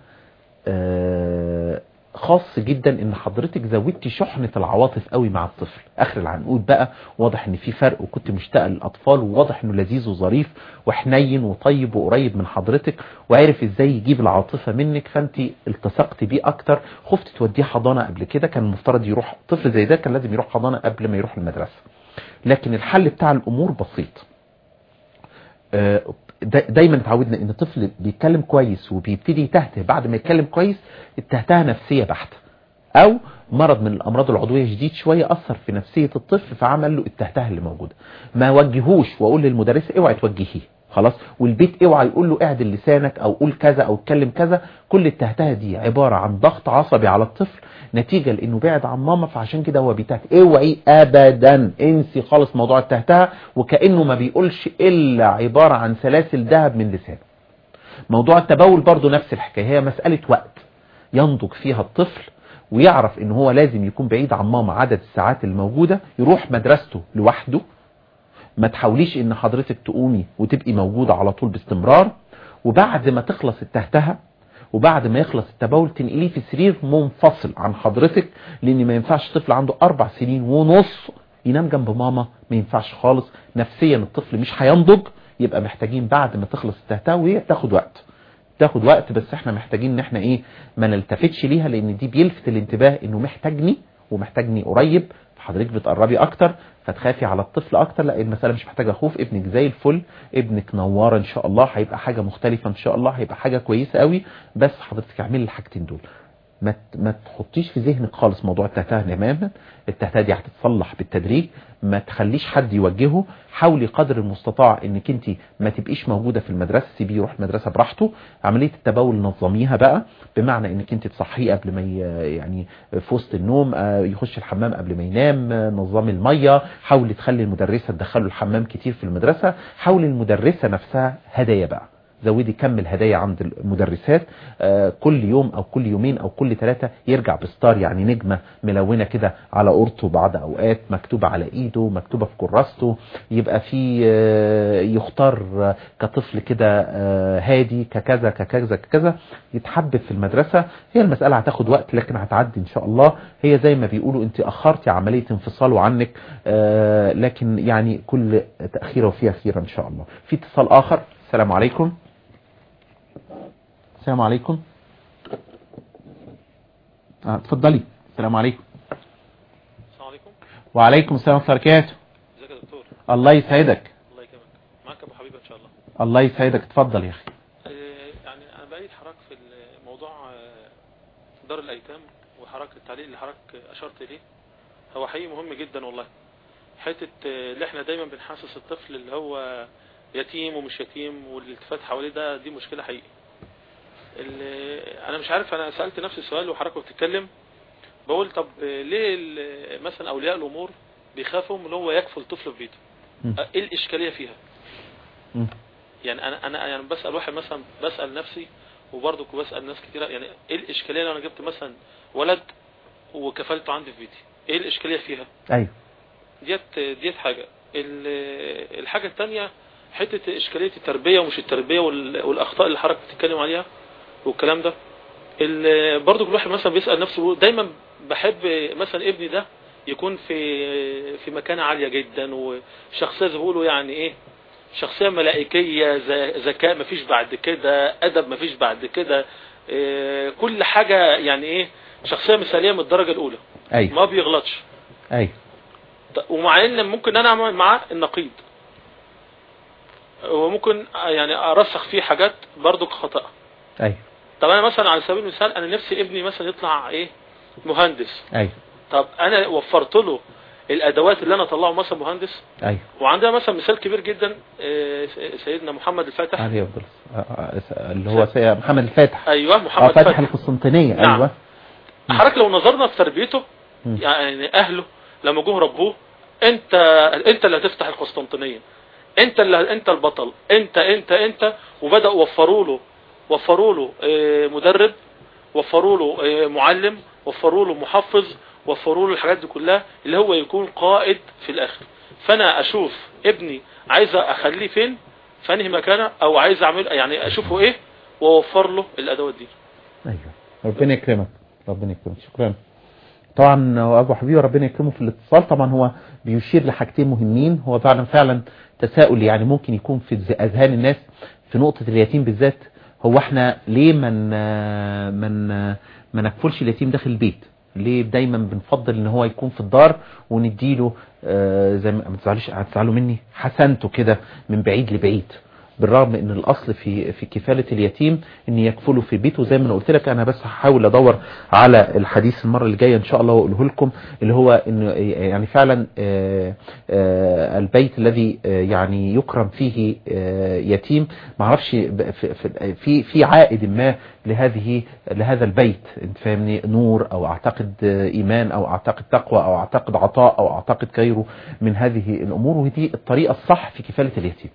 S3: خاص جدا إن حضرتك زودتي شحنة العواطف قوي مع الطفل. آخر العنقود بقى واضح إن في فرق وكنت مشتاق للأطفال وواضح إنه لذيذ وظريف وحنين وطيب وقريب من حضرتك وعارف إزاي يجيب العاطفة منك فأنت التصقتي بيه أكتر. خفت توديه حضانة قبل كده كان المفترض يروح طفل زي ده كان لازم يروح حضانة قبل ما يروح المدرسة. لكن الحل بتاع الأمور بسيط. دايما اتعودنا إن الطفل بيتكلم كويس وبيبتدي يتهته. بعد ما يتكلم كويس التهتها نفسية بحتة. أو مرض من الأمراض العضوية جديد شوية أثر في نفسية الطفل فعمل له التهتها اللي موجودة. ما وجهوش وأقول للمدرسة اوعي توجهيه. خلاص؟ والبيت اوعى يقول له اعدل لسانك أو قول كذا أو اتكلم كذا. كل التهتها دي عبارة عن ضغط عصبي على الطفل نتيجة لإنه بعد عن ماما فعشان كده هو بيتهت. اوعي ابدا. انسي خالص موضوع التهتها وكأنه ما بيقولش إلا عبارة عن سلاسل ذهب من لسانه. موضوع التبول برضو نفس الحكاية. هي مسألة وقت ينضج فيها الطفل ويعرف إن هو لازم يكون بعيد عن ماما عدد الساعات الموجودة يروح مدرسته لوحده ما تحاوليش إن حضرتك تقومي وتبقي موجودة على طول باستمرار وبعد ما تخلص التهتها وبعد ما يخلص التبول تنقليه في سرير منفصل عن حضرتك لأن ما ينفعش طفل عنده أربع سنين ونص ينام جنب ماما ما ينفعش خالص. نفسيا الطفل مش هينضج يبقى محتاجين بعد ما تخلص التهتها وهي تاخد وقت. تاخد وقت بس إحنا محتاجين إن إحنا إيه ما نلتفتش ليها لأن دي بيلفت الانتباه إنه محتاجني ومحتاجني قريب فحضرتك بتقربي أكتر فتخافي على الطفل أكتر لا المسألة مش محتاجة خوف ابنك زي الفل ابنك نوارة إن شاء الله هيبقى حاجة مختلفة إن شاء الله هيبقى حاجة كويسة قوي بس حضرتك اعملي الحاجتين دول. ما ما تحطيش في ذهنك خالص موضوع التهتاه تماما. التهتاه دي هتتصلح بالتدريج. ما تخليش حد يوجهه. حاولي قدر المستطاع إنك أنت ما تبقيش موجودة في المدرسة. سيبيه يروح المدرسة براحته. عملية التبول نظميها بقى بمعنى إنك أنت تصحيه قبل ما يعني في وسط النوم يخش الحمام قبل ما ينام نظمي المية. حاولي تخلي المدرسة تدخله الحمام كتير في المدرسة. حاولي المدرسة نفسها هدايا بقى. زودي كم الهدايا عند المدرسات آه كل يوم أو كل يومين أو كل ثلاثة يرجع بستار يعني نجمة ملونة كده على قرطه بعض أوقات مكتوبة على إيده مكتوبة في كراسته يبقى في آه يختار آه كطفل كده هادي ككذا ككذا ككذا يتحبب في المدرسة. هي المسألة هتاخد وقت لكن هتعدي إن شاء الله. هي زي ما بيقولوا أنت أخرتي عملية انفصاله عنك لكن يعني كل تأخيرة فيها خير إن شاء الله. في اتصال آخر. السلام عليكم. السلام عليكم. آه اتفضلي. السلام عليكم.
S5: السلام عليكم.
S3: وعليكم السلام ورحمة الله وبركاته.
S5: ازيك يا دكتور؟
S3: الله يسعدك.
S5: الله يكرمك. معاك أبو
S3: الله. يسعدك. اتفضل يا أخي.
S5: آه، يعني أنا بأيد حضرتك في الموضوع آه، دار الأيتام وحضرتك التعليق اللي حضرتك أشرت إليه. هو حقيقي مهم جدا والله. حتة آه، اللي إحنا دايما بنحسس الطفل اللي هو يتيم ومش يتيم والالتفات حواليه ده دي مشكلة حقيقي ال- أنا مش عارف أنا سألت نفسي السؤال وحضرتك بتتكلم. بقول طب ليه مثلا أولياء الأمور بيخافوا من هو يكفل طفل في بيته؟ إيه الإشكالية فيها. يعني أنا أنا يعني بسأل واحد مثلا بسأل نفسي وبرضه بسأل ناس كتيرة يعني إيه الإشكالية لو أنا جبت مثلا ولد وكفلته عندي في بيتي؟ إيه الإشكالية فيها؟
S3: أيوه.
S5: ديت ديت حاجة. ال- الحاجة الثانية حتة إشكالية التربية ومش التربية وال- والأخطاء اللي حضرتك بتتكلم عليها. والكلام ده. برضه كل واحد مثلا بيسأل نفسه دايما بحب مثلا ابني ده يكون في في مكانة عالية جدا وشخصية زي بيقولوا يعني إيه شخصية ملائكية ذ- ذكاء مفيش بعد كده أدب مفيش بعد كده إيه، كل حاجة يعني إيه شخصية مثالية من الدرجة الأولى.
S3: أيوه
S5: ما بيغلطش. ط- ومع إن ممكن أنا أعمل معاه النقيض. وممكن يعني أرسخ فيه حاجات برضو خطأ.
S3: أيوه
S5: طب أنا مثلا على سبيل المثال أنا نفسي ابني مثلا يطلع إيه؟ مهندس.
S3: أيوه.
S5: طب أنا وفرت له الأدوات اللي أنا اطلعه مثلا مهندس؟
S3: أيوه.
S5: وعندنا مثلا مثال كبير جدا آه، سيدنا محمد الفاتح.
S3: علي عبد الله. آه، آه، اللي هو محمد الفاتح. أيوه
S5: محمد
S3: فاتح
S5: الفاتح.
S3: القسطنطينية.
S5: نعم.
S3: أيوه.
S5: حضرتك لو نظرنا في تربيته. يعني أهله لما جم ربوه أنت أنت اللي هتفتح القسطنطينية. أنت اللي أنت البطل. أنت أنت أنت. وبدأوا وفروا له وفروا له مدرب وفروا له معلم وفروا له محفظ وفروا له الحاجات دي كلها اللي هو يكون قائد في الآخر. فأنا أشوف ابني عايز أخليه فين؟ في أنهي مكانه أو عايز أعمل يعني أشوفه إيه؟ وأوفر له الأدوات دي.
S3: أيوه. ربنا يكرمك. ربنا يكرمك. شكرا. طبعا أبو حبيبه ربنا يكرمه في الاتصال. طبعا هو بيشير لحاجتين مهمين. هو فعلا فعلا تساؤل يعني ممكن يكون في أذهان الناس في نقطة اليتيم بالذات. هو إحنا ليه من من ما نكفلش اليتيم داخل البيت؟ ليه دايما بنفضل إن هو يكون في الدار ونديله آه، زي ما تزعلوش هتزعلوا مني؟ حسنته كده من بعيد لبعيد. بالرغم إن الأصل في في كفالة اليتيم إن يكفله في بيته. زي ما أنا قلت لك أنا بس هحاول أدور على الحديث المرة اللي جاية إن شاء الله وأقوله لكم اللي هو انه يعني فعلا آه، آه، البيت الذي آه، يعني يكرم فيه يتيم. ما أعرفش في- في- عائد ما لهذه لهذا البيت. أنت فاهمني؟ نور أو أعتقد إيمان أو أعتقد تقوى أو أعتقد عطاء أو أعتقد غيره من هذه الأمور. ودي الطريقة الصح في كفالة اليتيم.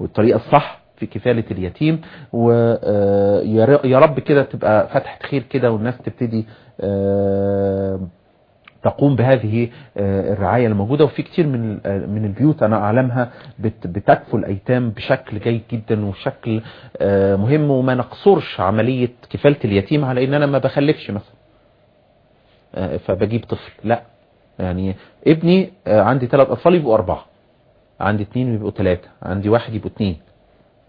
S3: والطريقة الصح في كفالة اليتيم ويا رب كده تبقى فتحة خير كده والناس تبتدي آه، تقوم بهذه آه، الرعاية الموجودة. وفي كتير من آه، من البيوت أنا أعلمها بت- بتكفل الأيتام بشكل جيد جدا وشكل آه، مهم. وما نقصرش عملية كفالة اليتيم على إن أنا ما بخلفش مثلا آه، فبجيب طفل. لا يعني ابني آه، عندي ثلاث أطفال يبقوا أربعة. عندي اتنين ويبقوا تلاتة عندي واحد يبقوا اتنين.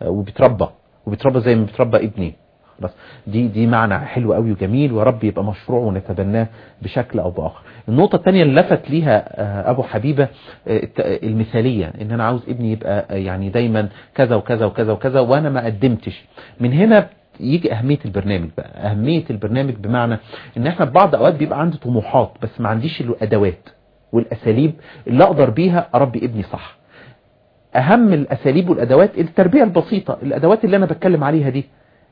S3: آه، وبيتربى وبيتربى زي ما بيتربى ابني. خلاص دي دي معنى حلو قوي وجميل ورب يبقى مشروع ونتبناه بشكل أو بآخر. النقطة الثانية اللي لفت ليها آه، أبو حبيبة آه، المثالية إن أنا عاوز ابني يبقى يعني دايما كذا وكذا وكذا وكذا وأنا ما قدمتش. من هنا يجي أهمية البرنامج بقى. أهمية البرنامج بمعنى إن إحنا في بعض أوقات بيبقى عندي طموحات بس ما عنديش الأدوات والأساليب اللي أقدر بيها أربي ابني صح. أهم الأساليب والأدوات التربية البسيطة الأدوات اللي أنا بتكلم عليها دي.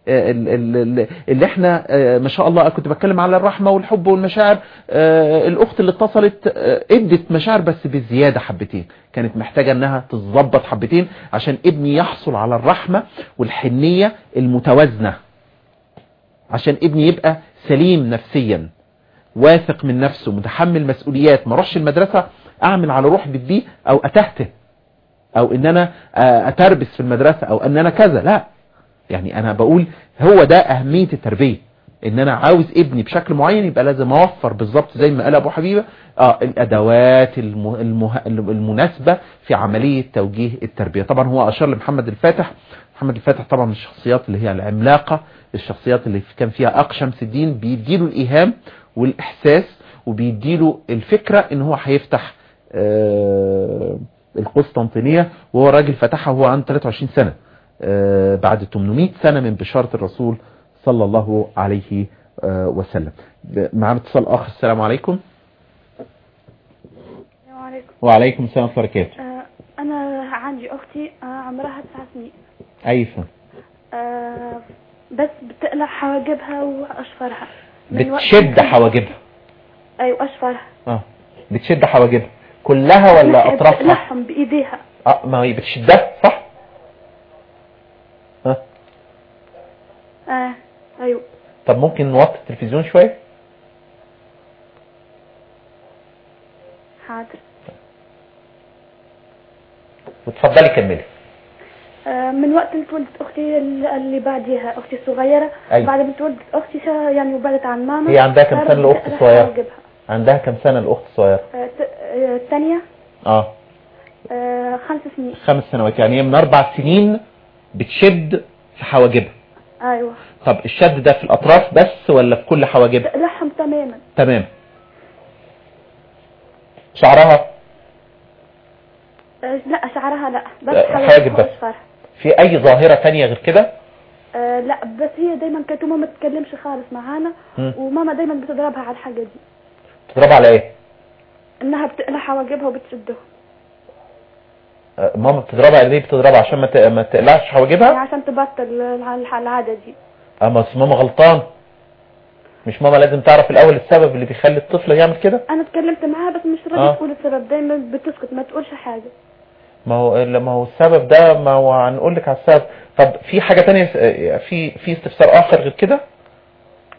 S3: آه، ال- ال- ال- اللي إحنا آه، ما شاء الله كنت بتكلم على الرحمة والحب والمشاعر. آه، الأخت اللي اتصلت إدت مشاعر بس بالزياده حبتين. كانت محتاجة إنها تتظبط حبتين عشان ابني يحصل على الرحمة والحنية المتوازنة. عشان ابني يبقى سليم نفسيا واثق من نفسه متحمل مسؤوليات. ما أروحش المدرسة أعمل على روحي بيه أو أتهته. أو إن أنا آه، أتربس في المدرسة أو إن أنا كذا لا. يعني أنا بقول هو ده أهمية التربية. إن أنا عاوز ابني بشكل معين يبقى لازم أوفر بالظبط زي ما قال أبو حبيبة آه الأدوات الم- المه... المناسبة في عملية توجيه التربية. طبعا هو أشار لمحمد الفاتح. محمد الفاتح طبعا من الشخصيات اللي هي العملاقة الشخصيات اللي كان فيها اق شمس الدين بيديله الإيهام والإحساس وبيديله الفكرة إن هو هيفتح آه القسطنطينية وهو راجل فتحها وهو عنده 23 سنة. آه، بعد 800 سنة من بشارة الرسول صلى الله عليه آه، وسلم. معنا اتصال آخر. السلام عليكم.
S6: السلام عليكم.
S3: وعليكم السلام ورحمة الله وبركاته.
S6: آه، أنا عندي أختي آه، عمرها تسع سنين.
S3: أيفا
S6: آه، بس بتقلع حواجبها وقت-
S3: بتشد حواجبها.
S6: أيوة أشفارها.
S3: آه. بتشد حواجبها. كلها ولا
S6: لا،
S3: أطرافها؟
S6: بتقلعهم بإيديها.
S3: آه ما هي بتشدها صح؟ ها؟
S6: آه. أيوة.
S3: طب ممكن نوطي التلفزيون شوية؟
S6: حاضر.
S3: وتفضلي كملي.
S6: آه، من وقت اللي اتولدت أختي اللي بعديها أختي الصغيرة.
S3: أيوة.
S6: بعد ما اتولدت أختي شا- يعني وبعدت عن ماما.
S3: هي عندها كم
S6: بتقلع
S3: الصغيرة؟
S6: حواجبها.
S3: عندها كم سنة الأخت الصغيرة؟
S6: آه، آه، الثانية؟
S3: آه.
S6: آه، خمس سنين.
S3: خمس سنوات يعني هي من أربع سنين بتشد في حواجبها.
S6: أيوة.
S3: طب الشد ده في الأطراف بس ولا في كل حواجبها؟
S6: تقلعهم تماما.
S3: تمام. شعرها؟
S6: لا شعرها لا بس
S3: حواجب بس. في أي ظاهرة تانية غير كده؟
S6: لا بس هي دايما كانت ماما ما تتكلمش خالص معانا. وماما دايما بتضربها على الحاجة دي.
S3: تضرب على إيه؟
S6: إنها بتقلع حواجبها وبتشدهم
S3: آه، ماما بتضربها على إيه بتضربها؟ عشان ما ما تقلعش
S6: يعني
S3: حواجبها
S6: عشان تبطل الع- العادة دي.
S3: اما بس ماما غلطان. مش ماما لازم تعرف الأول السبب اللي بيخلي الطفل يعمل كده؟
S6: أنا اتكلمت معاها بس مش راضية
S3: آه.
S6: تقول السبب دايما بتسكت ما تقولش حاجة.
S3: ما هو ما هو السبب ده ما هو هنقول لك على السبب. طب في حاجة تانية آه، في في استفسار آخر غير كده؟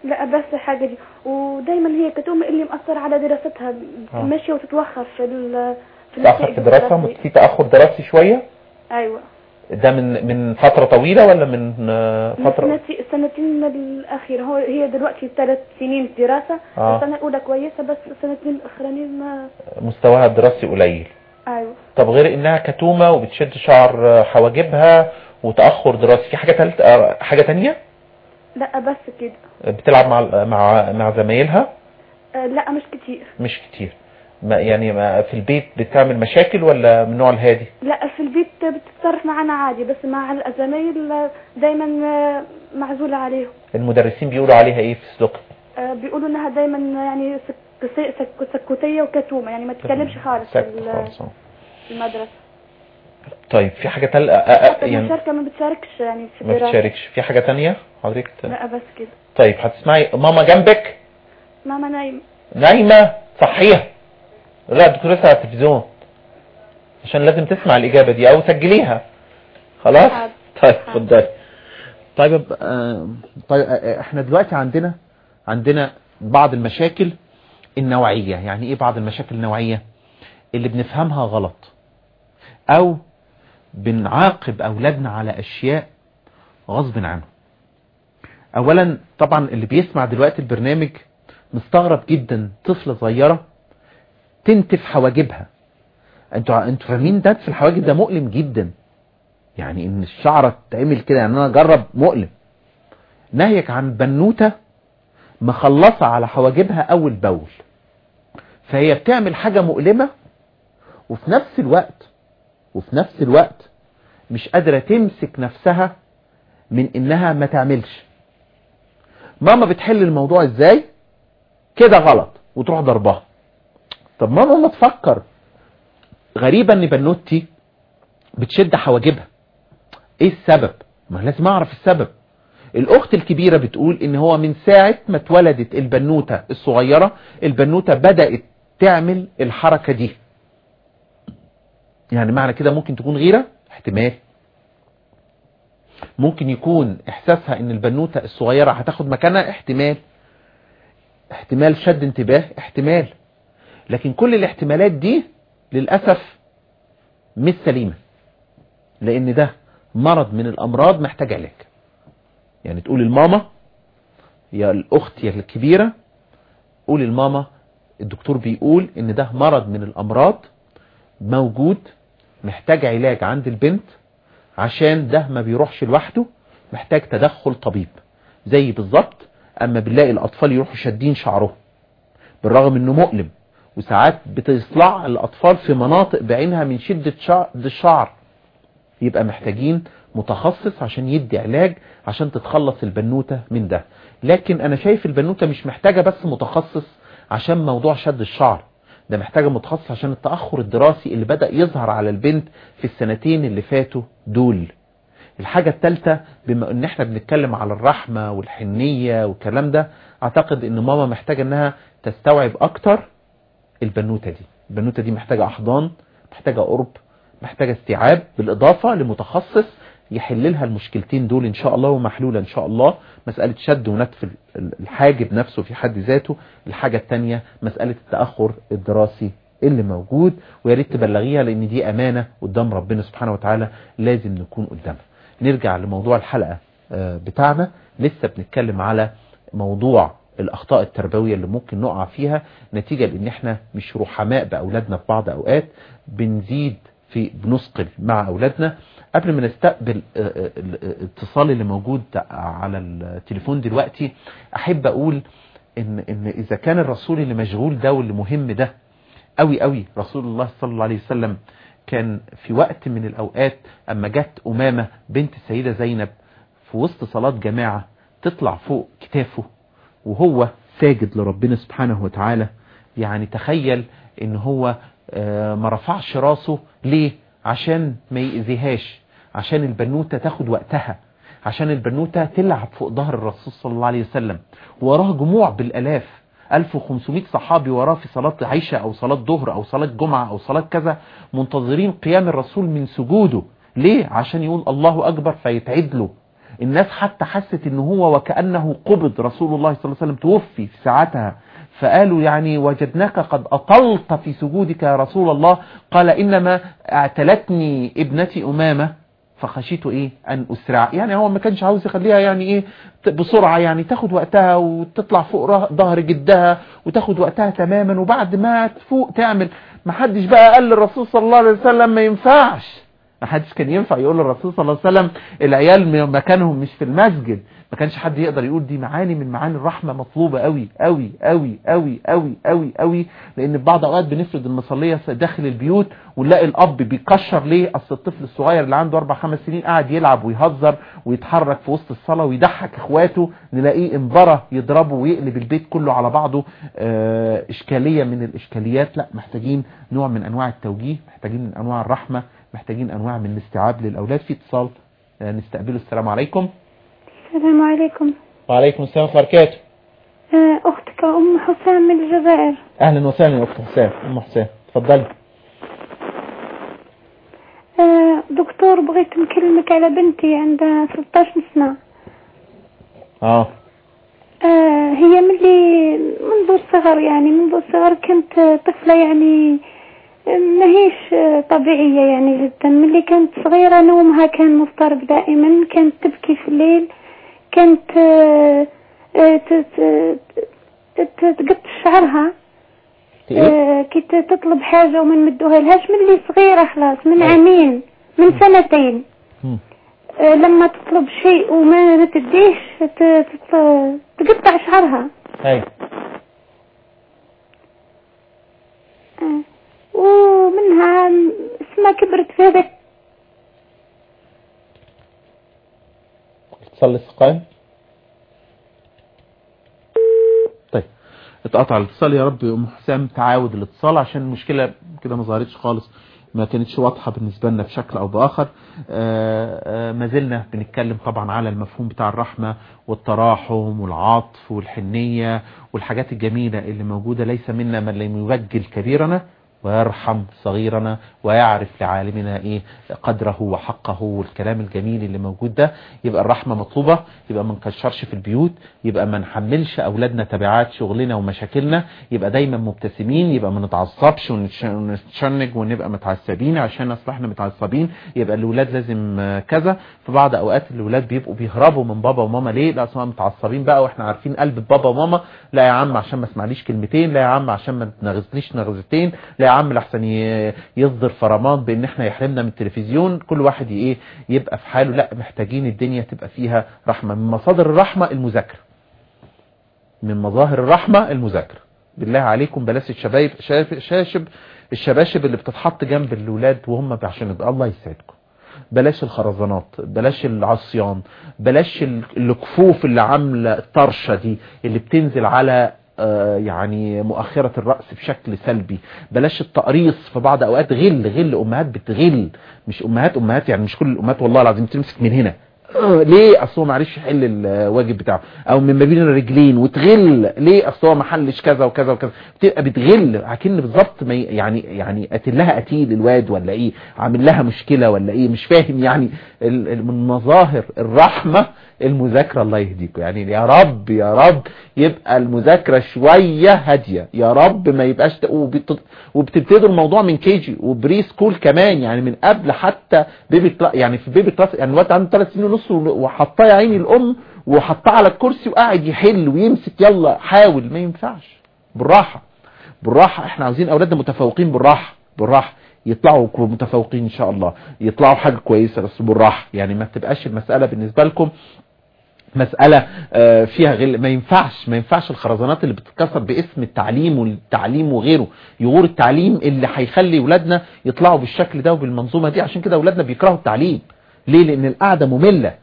S6: لا بس الحاجة دي. ودايما هي امي اللي مأثره على دراستها
S3: آه.
S6: ماشية وتتوخر في ال في
S3: تأخر في الدراسة
S6: الدراسية.
S3: في تأخر دراسي شوية؟
S6: أيوه.
S3: ده من من فترة طويلة ولا من آه، فترة؟
S6: السنتي- السنتين الأخيرة. هو هي دلوقتي ثلاث سنين دراسة
S3: آه.
S6: السنة الأولى كويسة بس السنتين الأخرانيين ما.
S3: مستواها الدراسي قليل.
S6: أيوه.
S3: طب غير إنها كتومة وبتشد شعر حواجبها وتأخر دراسي في حاجة تالت آه، حاجة تانية؟
S6: لا بس كده.
S3: بتلعب مع مع مع زمايلها؟
S6: آه، لا مش كتير.
S3: مش كتير. ما يعني ما في البيت بتعمل مشاكل ولا من النوع الهادي؟
S6: لا في البيت بتتصرف معانا عادي بس مع الزمايل دايما آه، معزولة عليهم.
S3: المدرسين بيقولوا عليها إيه في السلوك
S6: آه، بيقولوا إنها دايما يعني سك- سك- سكوتية وكتومة يعني ما تتكلمش خالص في
S3: سكت
S6: ال-
S3: خالص.
S6: في المدرسة.
S3: طيب في حاجة تل... يعني
S6: المشاركة ما بتشاركش يعني في
S3: ما بتشاركش. في حاجة تانية؟ حضرتك
S6: لا بس كده.
S3: طيب هتسمعي ماما جنبك؟
S6: ماما نايم
S3: نايمة؟ صحيها لا الدكتور لسه على التلفزيون. عشان لازم تسمع الإجابة دي أو سجليها. خلاص. طيب. اتفضلي. طيب آه طيب آه إحنا دلوقتي عندنا عندنا بعض المشاكل النوعية. يعني إيه بعض المشاكل النوعية؟ اللي بنفهمها غلط. أو بنعاقب أولادنا على أشياء غصب عنهم. اولا طبعا اللي بيسمع دلوقتي البرنامج مستغرب جدا طفلة صغيرة تنتف حواجبها. أنتوا أنتوا فاهمين ده؟ في الحواجب ده مؤلم جدا. يعني إن الشعرة تعمل كده يعني أنا أجرب مؤلم. ناهيك عن بنوتة مخلصة على حواجبها أول بأول. فهي بتعمل حاجة مؤلمة وفي نفس الوقت وفي نفس الوقت مش قادرة تمسك نفسها من إنها ما تعملش. ماما بتحل الموضوع إزاي؟ كده غلط. وتروح ضربها. طب ماما ما تفكر. غريبة إن بنوتي بتشد حواجبها. إيه السبب؟ ما لازم أعرف السبب. الأخت الكبيرة بتقول إن هو من ساعة ما اتولدت البنوتة الصغيرة البنوتة بدأت تعمل الحركة دي. يعني معنى كده ممكن تكون غيرة؟ احتمال. ممكن يكون إحساسها إن البنوتة الصغيرة هتاخد مكانها احتمال احتمال شد انتباه احتمال. لكن كل الاحتمالات دي للأسف مش سليمة لأن ده مرض من الأمراض محتاج علاج. يعني تقول الماما يا الأخت يا الكبيرة قول الماما الدكتور بيقول إن ده مرض من الأمراض موجود محتاج علاج عند البنت عشان ده ما بيروحش لوحده محتاج تدخل طبيب. زي بالظبط أما بنلاقي الأطفال يروحوا شادين شعرهم. بالرغم إنه مؤلم وساعات بتصلع الأطفال في مناطق بعينها من شدة شعر الشعر. يبقى محتاجين متخصص عشان يدي علاج عشان تتخلص البنوتة من ده. لكن أنا شايف البنوتة مش محتاجة بس متخصص عشان موضوع شد الشعر. ده محتاجة متخصص عشان التأخر الدراسي اللي بدأ يظهر على البنت في السنتين اللي فاتوا دول. الحاجة الثالثة بما إن إحنا بنتكلم على الرحمة والحنية والكلام ده أعتقد إن ماما محتاجة إنها تستوعب أكتر البنوتة دي. البنوتة دي محتاجة أحضان محتاجة قرب محتاجة استيعاب بالإضافة لمتخصص يحل لها المشكلتين دول إن شاء الله ومحلولة إن شاء الله. مسألة شد ونتف الحاجب نفسه في حد ذاته. الحاجة التانية مسألة التأخر الدراسي اللي موجود. ويا ريت تبلغيها لأن دي أمانة قدام ربنا سبحانه وتعالى لازم نكون قدامها. نرجع لموضوع الحلقة بتاعنا. لسه بنتكلم على موضوع الأخطاء التربوية اللي ممكن نقع فيها. نتيجة لأن إحنا مش رحماء بأولادنا في بعض أوقات. بنزيد في بنثقل مع أولادنا. قبل ما نستقبل الاتصال اللي موجود على التليفون دلوقتي أحب أقول إن إن إذا كان الرسول اللي مشغول ده واللي مهم ده قوي قوي رسول الله صلى الله عليه وسلم كان في وقت من الأوقات أما جت أمامة بنت السيدة زينب في وسط صلاة جماعة تطلع فوق كتافه وهو ساجد لربنا سبحانه وتعالى. يعني تخيل إن هو ما رفعش راسه ليه؟ عشان ما يأذيهاش عشان البنوتة تاخد وقتها عشان البنوتة تلعب فوق ظهر الرسول صلى الله عليه وسلم. وراه جموع بالألاف 1500 صحابي وراه في صلاة عيشة أو صلاة ظهر أو صلاة جمعة أو صلاة كذا منتظرين قيام الرسول من سجوده. ليه؟ عشان يقول الله أكبر فيتعد له. الناس حتى حست إن هو وكأنه قبض رسول الله صلى الله عليه وسلم توفي في ساعتها. فقالوا يعني وجدناك قد أطلت في سجودك يا رسول الله. قال إنما اعتلتني ابنتي أمامة. فخشيت إيه؟ أن أسرع. يعني هو ما كانش عاوز يخليها يعني إيه؟ بسرعة يعني تاخد وقتها وتطلع فوق ظهر جدها وتاخد وقتها تماما. وبعد ما تفوق تعمل ما حدش بقى قال للرسول صلى الله عليه وسلم ما ينفعش. ما حدش كان ينفع يقول للرسول صلى الله عليه وسلم العيال مكانهم مش في المسجد. ما كانش حد يقدر يقول دي معاني من معاني الرحمة مطلوبة قوي قوي قوي قوي قوي قوي قوي لأن في بعض أوقات بنفرض المصلية داخل البيوت ونلاقي الأب بيكشر ليه؟ أصل الطفل الصغير اللي عنده أربع خمس سنين قاعد يلعب ويهزر ويتحرك في وسط الصلاة ويضحك إخواته نلاقيه انبره يضربه ويقلب البيت كله على بعضه. آه إشكالية من الإشكاليات. لا محتاجين نوع من أنواع التوجيه محتاجين من أنواع الرحمة محتاجين أنواع من الاستيعاب للأولاد. في اتصال. آه نستقبله. السلام عليكم.
S6: السلام عليكم.
S3: وعليكم السلام ورحمة الله وبركاته.
S6: أختك أم حسام من الجزائر.
S3: أهلا وسهلا يا أخت حسام. أم حسام اتفضلي
S6: دكتور بغيت نكلمك على بنتي عندها 13 سنة.
S3: آه.
S6: آه هي ملي منذ الصغر يعني منذ الصغر كانت طفلة يعني ما هيش طبيعية يعني جدا. ملي كانت صغيرة نومها كان مضطرب دائما كانت تبكي في الليل. كانت تقط شعرها. كي تطلب حاجة وما نمدوها لهاش ملي صغيرة خلاص من عامين من سنتين. لما تطلب شيء وما تديش تقطع شعرها.
S3: أيوه
S6: ومنها اسمها كبرت في هذاك
S3: اتصال الاستقام طيب اتقطع الاتصال يا رب أم حسام تعاود الاتصال عشان المشكلة كده ما ظهرتش خالص ما كانتش واضحة بالنسبة لنا بشكل أو بآخر. ما زلنا بنتكلم طبعا على المفهوم بتاع الرحمة والتراحم والعطف والحنية والحاجات الجميلة اللي موجودة ليس منا من لم يوجل كبيرنا ويرحم صغيرنا ويعرف لعالمنا إيه قدره وحقه والكلام الجميل اللي موجود ده. يبقى الرحمة مطلوبة يبقى ما نكشرش في البيوت يبقى ما نحملش أولادنا تبعات شغلنا ومشاكلنا يبقى دايما مبتسمين يبقى ما نتعصبش ونتشنج ونبقى متعصبين عشان اصل إحنا متعصبين يبقى الاولاد لازم كذا. في بعض أوقات الاولاد بيبقوا بيهربوا من بابا وماما. ليه؟ لأ اصل متعصبين بقى وإحنا عارفين قلب بابا وماما. لا يا عم عشان ما اسمعليش كلمتين. لا يا عم عشان ما تنغزنيش نغزتين. لا عم لحسن يصدر فرمان بإن إحنا يحرمنا من التلفزيون كل واحد إيه يبقى في حاله. لا محتاجين الدنيا تبقى فيها رحمة. من مصادر الرحمة المذاكرة. من مظاهر الرحمة المذاكرة. بالله عليكم بلاش الشباب شاشب الشباشب اللي بتتحط جنب الولاد وهم عشان الله يسعدكم. بلاش الخرزانات بلاش العصيان بلاش ال- الكفوف اللي عاملة الطرشة دي اللي بتنزل على يعني مؤخرة الرأس بشكل سلبي. بلاش التقريص في بعض أوقات غل غل أمهات بتغل. مش أمهات أمهات يعني مش كل الأمهات والله العظيم تمسك من هنا. آه، ليه أصل هو معرفش يحل الواجب بتاعه؟ أو من ما بين الرجلين وتغل ليه أصل هو ما حلش كذا وكذا وكذا؟ بتبقى بتغل أكن بالظبط يعني يعني قاتل لها قتيل الواد ولا إيه؟ عامل لها مشكلة ولا إيه؟ مش فاهم يعني من مظاهر الرحمة المذاكرة الله يهديكم. يعني يا رب يا رب يبقى المذاكرة شوية هادية. يا رب ما يبقاش وبتبتدوا الموضوع من كيجي وبري سكول كمان يعني من قبل حتى بيبي يعني في بيبي كلاس يعني الواد عنده ثلاث سنين ونص وحطاه يا عيني الأم وحطاه على الكرسي وقاعد يحل ويمسك يلا حاول ما ينفعش. بالراحة. بالراحة إحنا عاوزين أولادنا متفوقين بالراحة. بالراحة. يطلعوا متفوقين إن شاء الله. يطلعوا حاجة كويسة بس بالراحة. يعني ما تبقاش المسألة بالنسبة لكم مسألة آه، فيها غل ما ينفعش. ما ينفعش الخرزانات اللي بتتكسر باسم التعليم والتعليم وغيره. يغور التعليم اللي هيخلي ولادنا يطلعوا بالشكل ده وبالمنظومة دي. عشان كده ولادنا بيكرهوا التعليم. ليه؟ لأن القعدة مملة.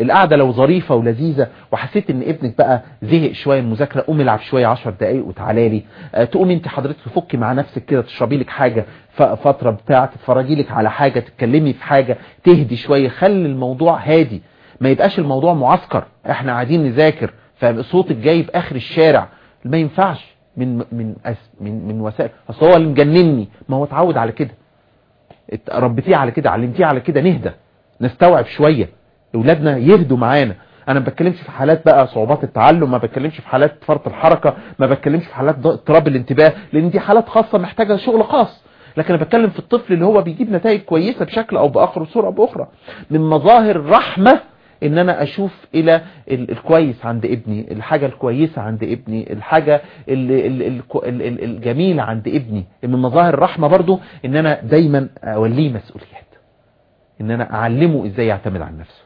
S3: القعدة لو ظريفة ولذيذة. وحسيت إن ابنك بقى زهق شوية من المذاكرة قوم العب شوية 10 دقايق وتعالى لي. آه، تقوم أنت حضرتك تفكي مع نفسك كده تشربي لك حاجة فترة بتاع تتفرجي لك على حاجة تتكلمي في حاجة تهدي شوية. خلي الموضوع هادي. ما يبقاش الموضوع معسكر. إحنا قاعدين نذاكر. فصوتك جاي باخر الشارع. ما ينفعش. من من من من وسائل. أصل هو اللي مجنني. ما هو اتعود على كده. ربيتيه على كده علمتيه على كده نهدى. نستوعب شوية. أولادنا يهدوا معانا. أنا ما بتكلمش في حالات بقى صعوبات التعلم ما بتكلمش في حالات فرط الحركة ما بتكلمش في حالات اضطراب الانتباه لأن دي حالات خاصة محتاجة شغل خاص. لكن أنا بتكلم في الطفل اللي هو بيجيب نتائج كويسة بشكل أو بآخر أو بأخرى. من مظاهر الرحمه إن أنا أشوف إلى ال- الكويس عند ابني الحاجة الكويسة عند ابني الحاجة ال- ال- ال- ال- ال- الجميلة عند ابني. من مظاهر الرحمة برضو إن أنا دايما أوليه مسؤوليات إن أنا أعلمه إزاي يعتمد على نفسه.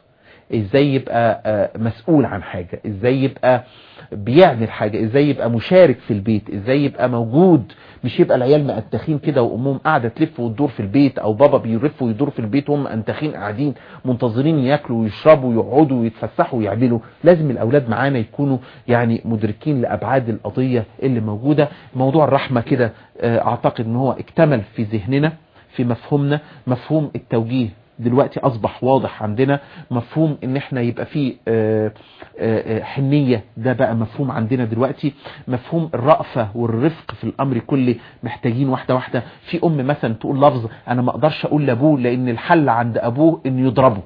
S3: إزاي يبقى آه، مسؤول عن حاجة. إزاي يبقى بيعمل حاجة إزاي يبقى مشارك في البيت. إزاي يبقى موجود. مش يبقى العيال مأنتخين كده وأمهم قاعدة تلف وتدور في البيت أو بابا بيلف ويدور في البيت وهم مأنتخين قاعدين منتظرين ياكلوا ويشربوا ويقعدوا ويتفسحوا ويعملوا. لازم الأولاد معانا يكونوا يعني مدركين لأبعاد القضية اللي موجودة. موضوع الرحمة كده آه، أعتقد إن هو اكتمل في ذهننا في مفهومنا. مفهوم التوجيه. دلوقتي أصبح واضح عندنا مفهوم إن إحنا يبقى فيه آه، آه، آه، حنية. ده بقى مفهوم عندنا دلوقتي. مفهوم الرأفة والرفق في الأمر كله. محتاجين واحدة واحدة. في أم مثلا تقول لفظ أنا ما أقدرش أقول لأبوه لأن الحل عند أبوه انه يضربه.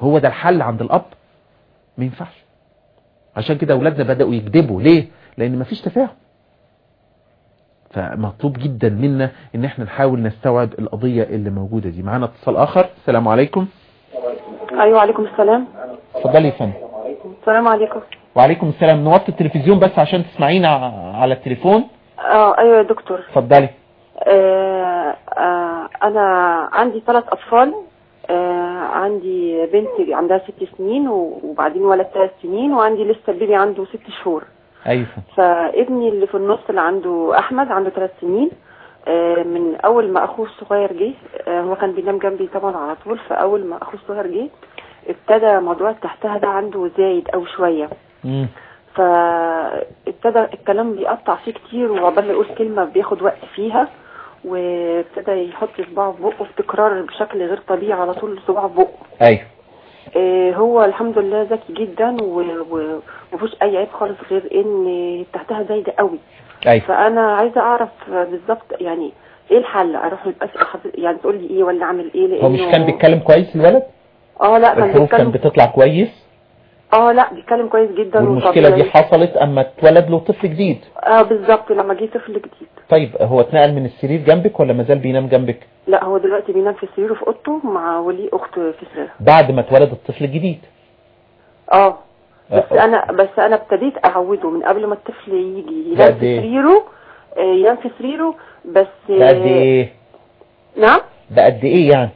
S3: هو ده الحل عند الأب؟ ما ينفعش. عشان كده أولادنا بدأوا يكذبوا. ليه؟ لأن مفيش تفاهم. فمطلوب جدا منا إن إحنا نحاول نستوعب القضية اللي موجودة دي. معانا اتصال آخر. السلام عليكم.
S7: أيوه عليكم السلام.
S3: اتفضلي يا فندم.
S7: السلام عليكم.
S3: وعليكم السلام. نوطي التلفزيون بس عشان تسمعينا على التليفون.
S7: آه أيوه يا دكتور.
S3: اتفضلي.
S7: آه آه أنا عندي ثلاث أطفال. آه عندي بنت عندها ست سنين وبعدين ولد ثلاث سنين وعندي لسه البيبي عنده ست شهور.
S3: أيوه.
S7: فابني اللي في النص اللي عنده أحمد عنده ثلاث سنين آه، من أول ما أخوه الصغير جه آه، هو كان بينام جنبي طبعا على طول فأول ما أخوه الصغير جه ابتدى موضوع التحتها ده عنده زايد أو شوية.
S3: مم.
S7: فابتدى الكلام بيقطع فيه كتير وعقبال ما يقول كلمة بياخد وقت فيها وابتدى يحط صباعه في بقه في تكرار بشكل غير طبيعي على طول صباعه في بقه. أيوه. هو الحمد لله ذكي جدا ومفيش أي عيب خالص غير إن تحتها زايدة قوي.
S3: أيوه.
S7: فأنا عايزة أعرف بالظبط يعني إيه الحل؟ أروح اسال يعني تقول لي إيه ولا أعمل إيه؟ لأنه
S3: هو مش كان بيتكلم كويس الولد؟
S7: آه لا كان
S3: الحروف كان
S7: بيتكلم
S3: بتطلع كويس؟
S7: آه لا بيتكلم كويس جدا
S3: والمشكلة دي. حصلت أما اتولد له طفل جديد.
S7: آه بالظبط لما جه طفل جديد.
S3: طيب هو اتنقل من السرير جنبك ولا مازال بينام جنبك؟
S7: لا هو دلوقتي بينام في سريره في أوضته مع ولي اخت في سريرها.
S3: بعد ما اتولد الطفل الجديد.
S7: آه بس
S3: آه.
S7: أنا بس أنا ابتديت أعوده من قبل ما الطفل يجي. ينام في
S3: إيه؟
S7: سريره آه، ينام في سريره بس
S3: ده قد إيه؟
S7: نعم؟
S3: ده قد إيه يعني؟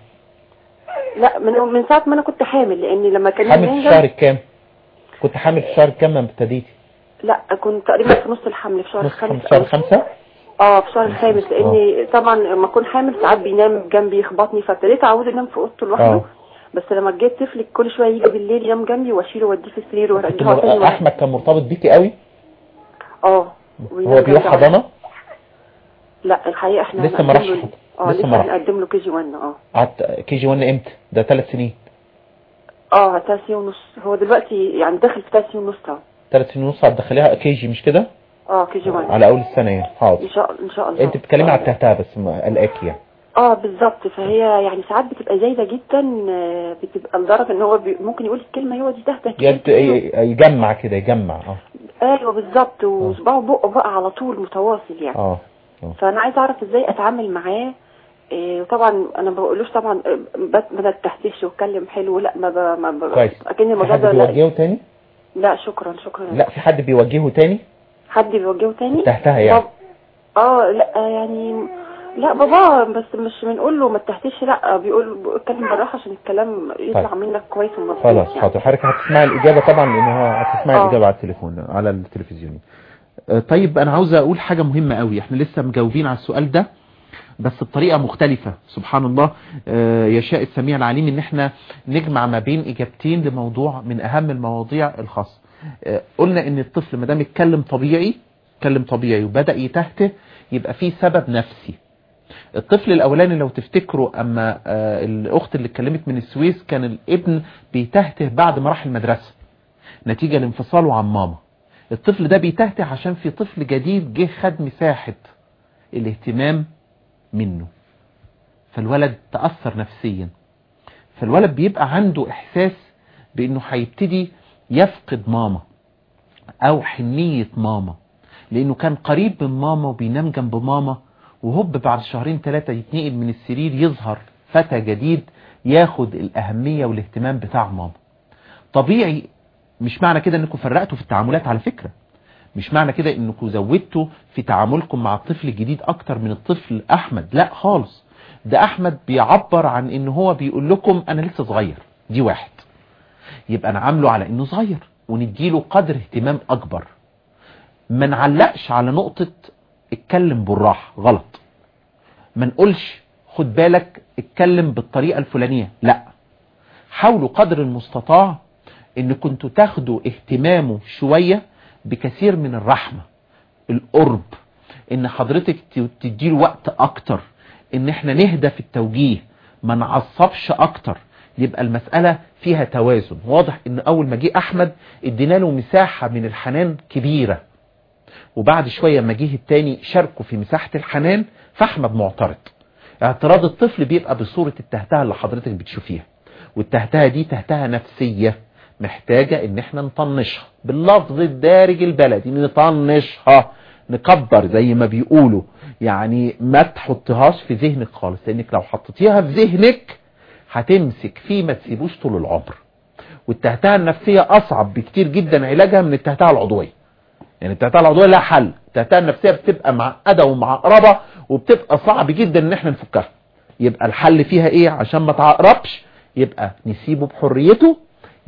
S7: لا من من ساعة ما أنا كنت حامل لأن لما كان
S3: حامل في شهر كام؟ كنت حامل في شهر كام لما ابتديتي
S7: لا كنت تقريبا في نص الحمل في شهر خمسة
S3: شهر خمسة؟
S7: آه في شهر الخامس لأني طبعا لما أكون حامل ساعات بينام جنبي يخبطني فابتديت اعود أنام في اوضته لوحده.
S3: آه.
S7: بس لما جيت طفل كل شوية يجي بالليل ينام جنبي وأشيله وأديه في السرير وأرجعه تاني
S3: أحمد كان مرتبط بيكي قوي؟
S7: آه
S3: هو بيروح حضانة؟
S7: لا الحقيقة إحنا
S3: لسه ما راحش
S7: آه
S3: لسه ما راح.
S7: هنقدم له كي جي 1
S3: آه. KG 1 إمتى ده ثلاث سنين.
S7: آه ثلاث سنين ونص. هو دلوقتي يعني داخل في ثلاث سنين ونص اهو
S3: ثلاث سنين ونص هتدخليها KG مش كده؟
S7: آه KG 1
S3: على أول السنة يعني. حاضر.
S7: إن شاء إن شاء الله.
S3: أنت بتتكلمي على التهتها بس يعني
S7: آه بالظبط. فهي يعني ساعات بتبقى زايدة جدا آه، بتبقى لدرجة إن هو بي ممكن يقول الكلمة هو دي تهته
S3: يد- ي- يجمع كده يجمع. آه.
S7: أيوه بالظبط. وصباعه بقه بقى على طول متواصل يعني.
S3: آه. آه.
S7: فأنا عايزة أعرف إزاي أتعامل معاه إيه وطبعا أنا ما بقولوش طبعا آه، بت- ما بتحتش وأتكلم حلو لا ما ب... ما ب...
S3: كويس.
S7: اكن الموضوع ده
S3: بيوجهه تاني؟
S7: لا شكرا شكرا.
S3: لا في حد بيوجهه تاني؟
S7: حد بيوجهه تاني؟
S3: تحتها يعني.
S7: باب- آه لا يعني لا بابا بس مش بنقول له ما تحتش لا بيقول اتكلم بالراحة عشان الكلام يطلع
S3: طيب.
S7: منك كويس ومظبوط
S3: خلاص
S7: يعني.
S3: حاضر. حضرتك هتسمعي الإجابة طبعا لأنها هتسمعي
S7: آه.
S3: الإجابة على التليفون على التلفزيون. آه، طيب أنا عاوز أقول حاجة مهمة قوي إحنا لسه مجاوبين على السؤال ده. بس بطريقة مختلفة. سبحان الله آه، يشاء السميع العليم إن إحنا نجمع ما بين إجابتين لموضوع من أهم المواضيع الخاصة. آه، قلنا إن الطفل ما دام اتكلم طبيعي اتكلم طبيعي وبدأ يتهته يبقى في سبب نفسي. الطفل الأولاني لو تفتكروا أما آه، الأخت اللي اتكلمت من السويس كان الابن بيتهته بعد ما راح المدرسة نتيجة لانفصاله عن ماما. الطفل ده بيتهته عشان في طفل جديد جه خد مساحة الاهتمام منه. فالولد تأثر نفسيا. فالولد بيبقى عنده إحساس بإنه هيبتدي يفقد ماما أو حنية ماما لإنه كان قريب من ماما وبينام جنب ماما وهوب بعد شهرين ثلاثة يتنقل من السرير يظهر فتى جديد ياخد الأهمية والاهتمام بتاع ماما. طبيعي مش معنى كده إنكم فرقتوا في التعاملات على فكرة. مش معنى كده إنكم زودتوا في تعاملكم مع الطفل الجديد أكتر من الطفل أحمد لا خالص. ده أحمد بيعبر عن إن هو بيقول لكم أنا لسه صغير دي واحد. يبقى نعامله على إنه صغير ونديله قدر اهتمام أكبر. ما نعلقش على نقطة اتكلم بالراحة غلط. ما نقولش خد بالك اتكلم بالطريقة الفلانية لا. حاولوا قدر المستطاع إن كنتوا تاخدوا اهتمامه شوية بكثير من الرحمة القرب إن حضرتك تديله وقت أكتر إن إحنا نهدى في التوجيه ما نعصبش أكتر يبقى المسألة فيها توازن. واضح إن أول ما جه أحمد إدينا له مساحة من الحنان كبيرة وبعد شوية ما جه التاني شاركوا في مساحة الحنان فأحمد معترض. اعتراض الطفل بيبقى بصورة التهتهة اللي حضرتك بتشوفيها والتهتهة دي تهتهة نفسية. محتاجة إن إحنا نطنشها باللفظ الدارج البلدي نطنشها نكبر زي ما بيقولوا. يعني ما تحطهاش في ذهنك خالص لأنك لو حطيتيها في ذهنك هتمسك فيه ما تسيبوش طول العمر. والتهتهة النفسية أصعب بكتير جدا علاجها من التهتهة العضوية. يعني التهتهة العضوية لها حل. التهتهة النفسية بتبقى معقدة ومعقربة وبتبقى صعب جدا إن إحنا نفكها. يبقى الحل فيها إيه؟ عشان ما تعقربش يبقى نسيبه بحريته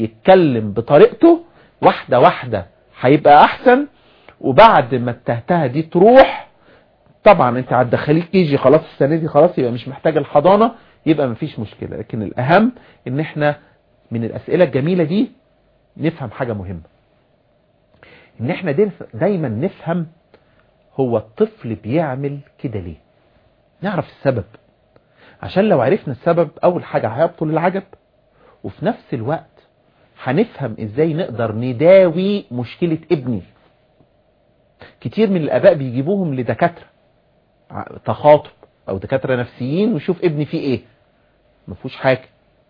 S3: يتكلم بطريقته واحدة واحدة هيبقى أحسن. وبعد ما التهتهة دي تروح طبعا أنت هتدخليه كيجي خلاص السنة دي خلاص يبقى مش محتاج الحضانة يبقى مفيش مشكلة. لكن الأهم إن إحنا من الأسئلة الجميلة دي نفهم حاجة مهمة. إن إحنا دايما نفهم هو الطفل بيعمل كده ليه. نعرف السبب. عشان لو عرفنا السبب أول حاجة هيبطل العجب. وفي نفس الوقت هنفهم إزاي نقدر نداوي مشكلة ابني. كتير من الآباء بيجيبوهم لدكاترة تخاطب أو دكاترة نفسيين ويشوف ابني فيه إيه. ما فيهوش حاجة.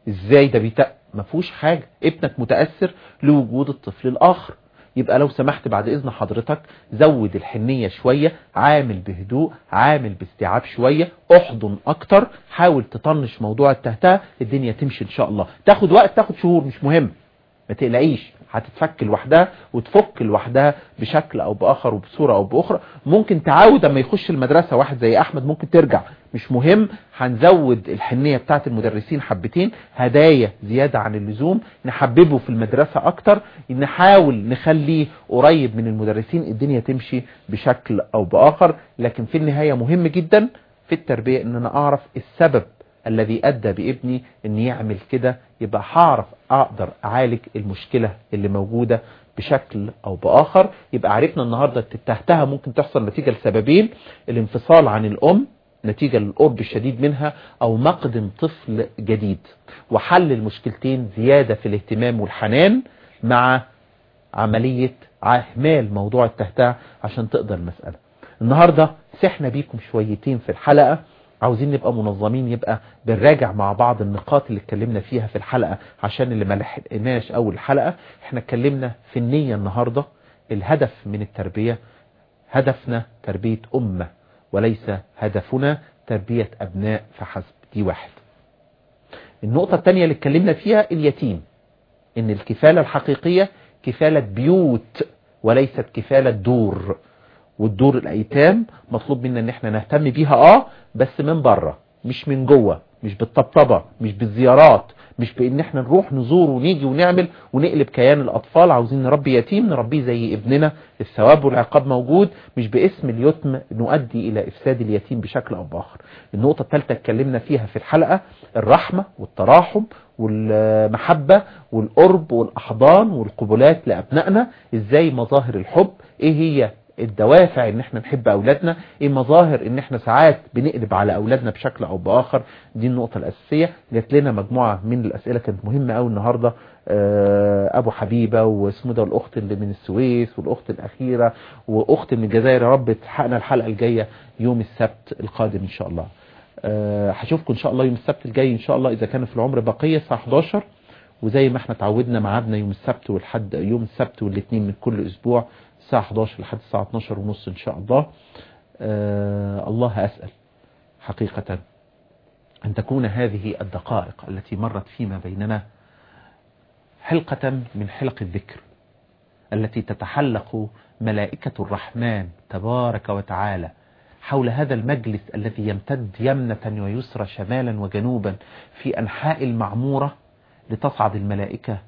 S3: إزاي ده بيتق ما فيهوش حاجة. ابنك متأثر لوجود الطفل الآخر. يبقى لو سمحت بعد إذن حضرتك زود الحنية شوية عامل بهدوء عامل باستيعاب شوية أحضن أكتر حاول تطنش موضوع التهتهة الدنيا تمشي إن شاء الله. تاخد وقت تاخد شهور مش مهم. ما تقلقيش هتتفك لوحدها وتفك لوحدها بشكل أو بآخر وبصورة أو بأخرى. ممكن تعاود أما يخش المدرسة واحد زي أحمد ممكن ترجع. مش مهم هنزود الحنية بتاعت المدرسين حبتين. هدايا زيادة عن اللزوم نحببه في المدرسة أكتر نحاول نخليه قريب من المدرسين الدنيا تمشي بشكل أو بآخر. لكن في النهاية مهم جدا في التربية ان أنا اعرف السبب الذي أدى بابني إن يعمل كده يبقى هعرف أقدر أعالج المشكلة اللي موجودة بشكل أو بآخر. يبقى عرفنا النهاردة التهتها ممكن تحصل نتيجة لسببين الانفصال عن الأم نتيجة للقرب الشديد منها أو مقدم طفل جديد. وحل المشكلتين زيادة في الاهتمام والحنان مع عملية إهمال موضوع التهتها عشان تقدر المسألة. النهاردة سحنا بيكم شويتين في الحلقة. عاوزين نبقى منظمين يبقى بنراجع مع بعض النقاط اللي اتكلمنا فيها في الحلقة عشان اللي ما لحقناش أول حلقة إحنا اتكلمنا في النية النهاردة الهدف من التربية هدفنا تربية أمة وليس هدفنا تربية أبناء فحسب دي واحد. النقطة الثانية اللي اتكلمنا فيها اليتيم. إن الكفالة الحقيقية كفالة بيوت وليست كفالة دور. والدور الأيتام مطلوب منا إن إحنا نهتم بيها آه بس من بره مش من جوه مش بالطبطبة مش بالزيارات مش بإن إحنا نروح نزور ونيجي ونعمل ونقلب كيان الأطفال. عاوزين نربي يتيم نربيه زي ابننا الثواب والعقاب موجود مش باسم اليتم نؤدي إلى إفساد اليتيم بشكل أو بآخر. النقطة الثالثة اتكلمنا فيها في الحلقة الرحمة والتراحم والمحبة والقرب والأحضان والقبلات لأبنائنا. إزاي مظاهر الحب؟ إيه هي الدوافع إن إحنا نحب أولادنا إيه مظاهر إن إحنا ساعات بنقلب على أولادنا بشكل أو بآخر؟ دي النقطة الأساسية. جات لنا مجموعة من الأسئلة كانت مهمة قوي النهاردة. أبو حبيبة واسمه ده الاخت اللي من السويس والأخت الأخيرة وأخت من الجزائر. يا رب تحقنا الحلقة الجاية يوم السبت القادم إن شاء الله. هشوفكم إن شاء الله يوم السبت الجاي إن شاء الله إذا كان في العمر بقية الساعة 11 وزي ما إحنا تعودنا ميعادنا يوم السبت والحد يوم السبت والاثنين من كل أسبوع. الساعة 11 لحد الساعة 12 ونص إن شاء الله. آه الله أسأل حقيقة أن تكون هذه الدقائق التي مرت فيما بيننا حلقة من حلق الذكر التي تتحلق ملائكة الرحمن تبارك وتعالى حول هذا المجلس الذي يمتد يمنة ويسرى شمالا وجنوبا في أنحاء المعمورة لتصعد الملائكة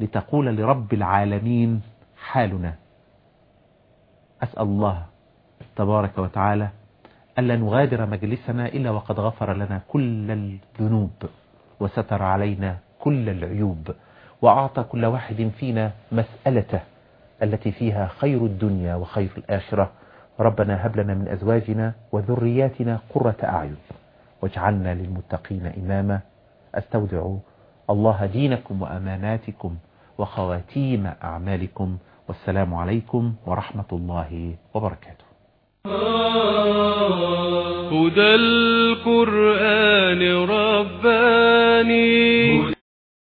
S3: لتقول لرب العالمين حالنا. أسأل الله تبارك وتعالى ألا نغادر مجلسنا إلا وقد غفر لنا كل الذنوب وستر علينا كل العيوب وأعطى كل واحد فينا مسألته التي فيها خير الدنيا وخير الآخرة. ربنا هب لنا من أزواجنا وذرياتنا قرة أعين واجعلنا للمتقين إماما. أستودع الله دينكم وأماناتكم وخواتيم أعمالكم والسلام عليكم ورحمة الله وبركاته.
S1: هدى القرآن رباني.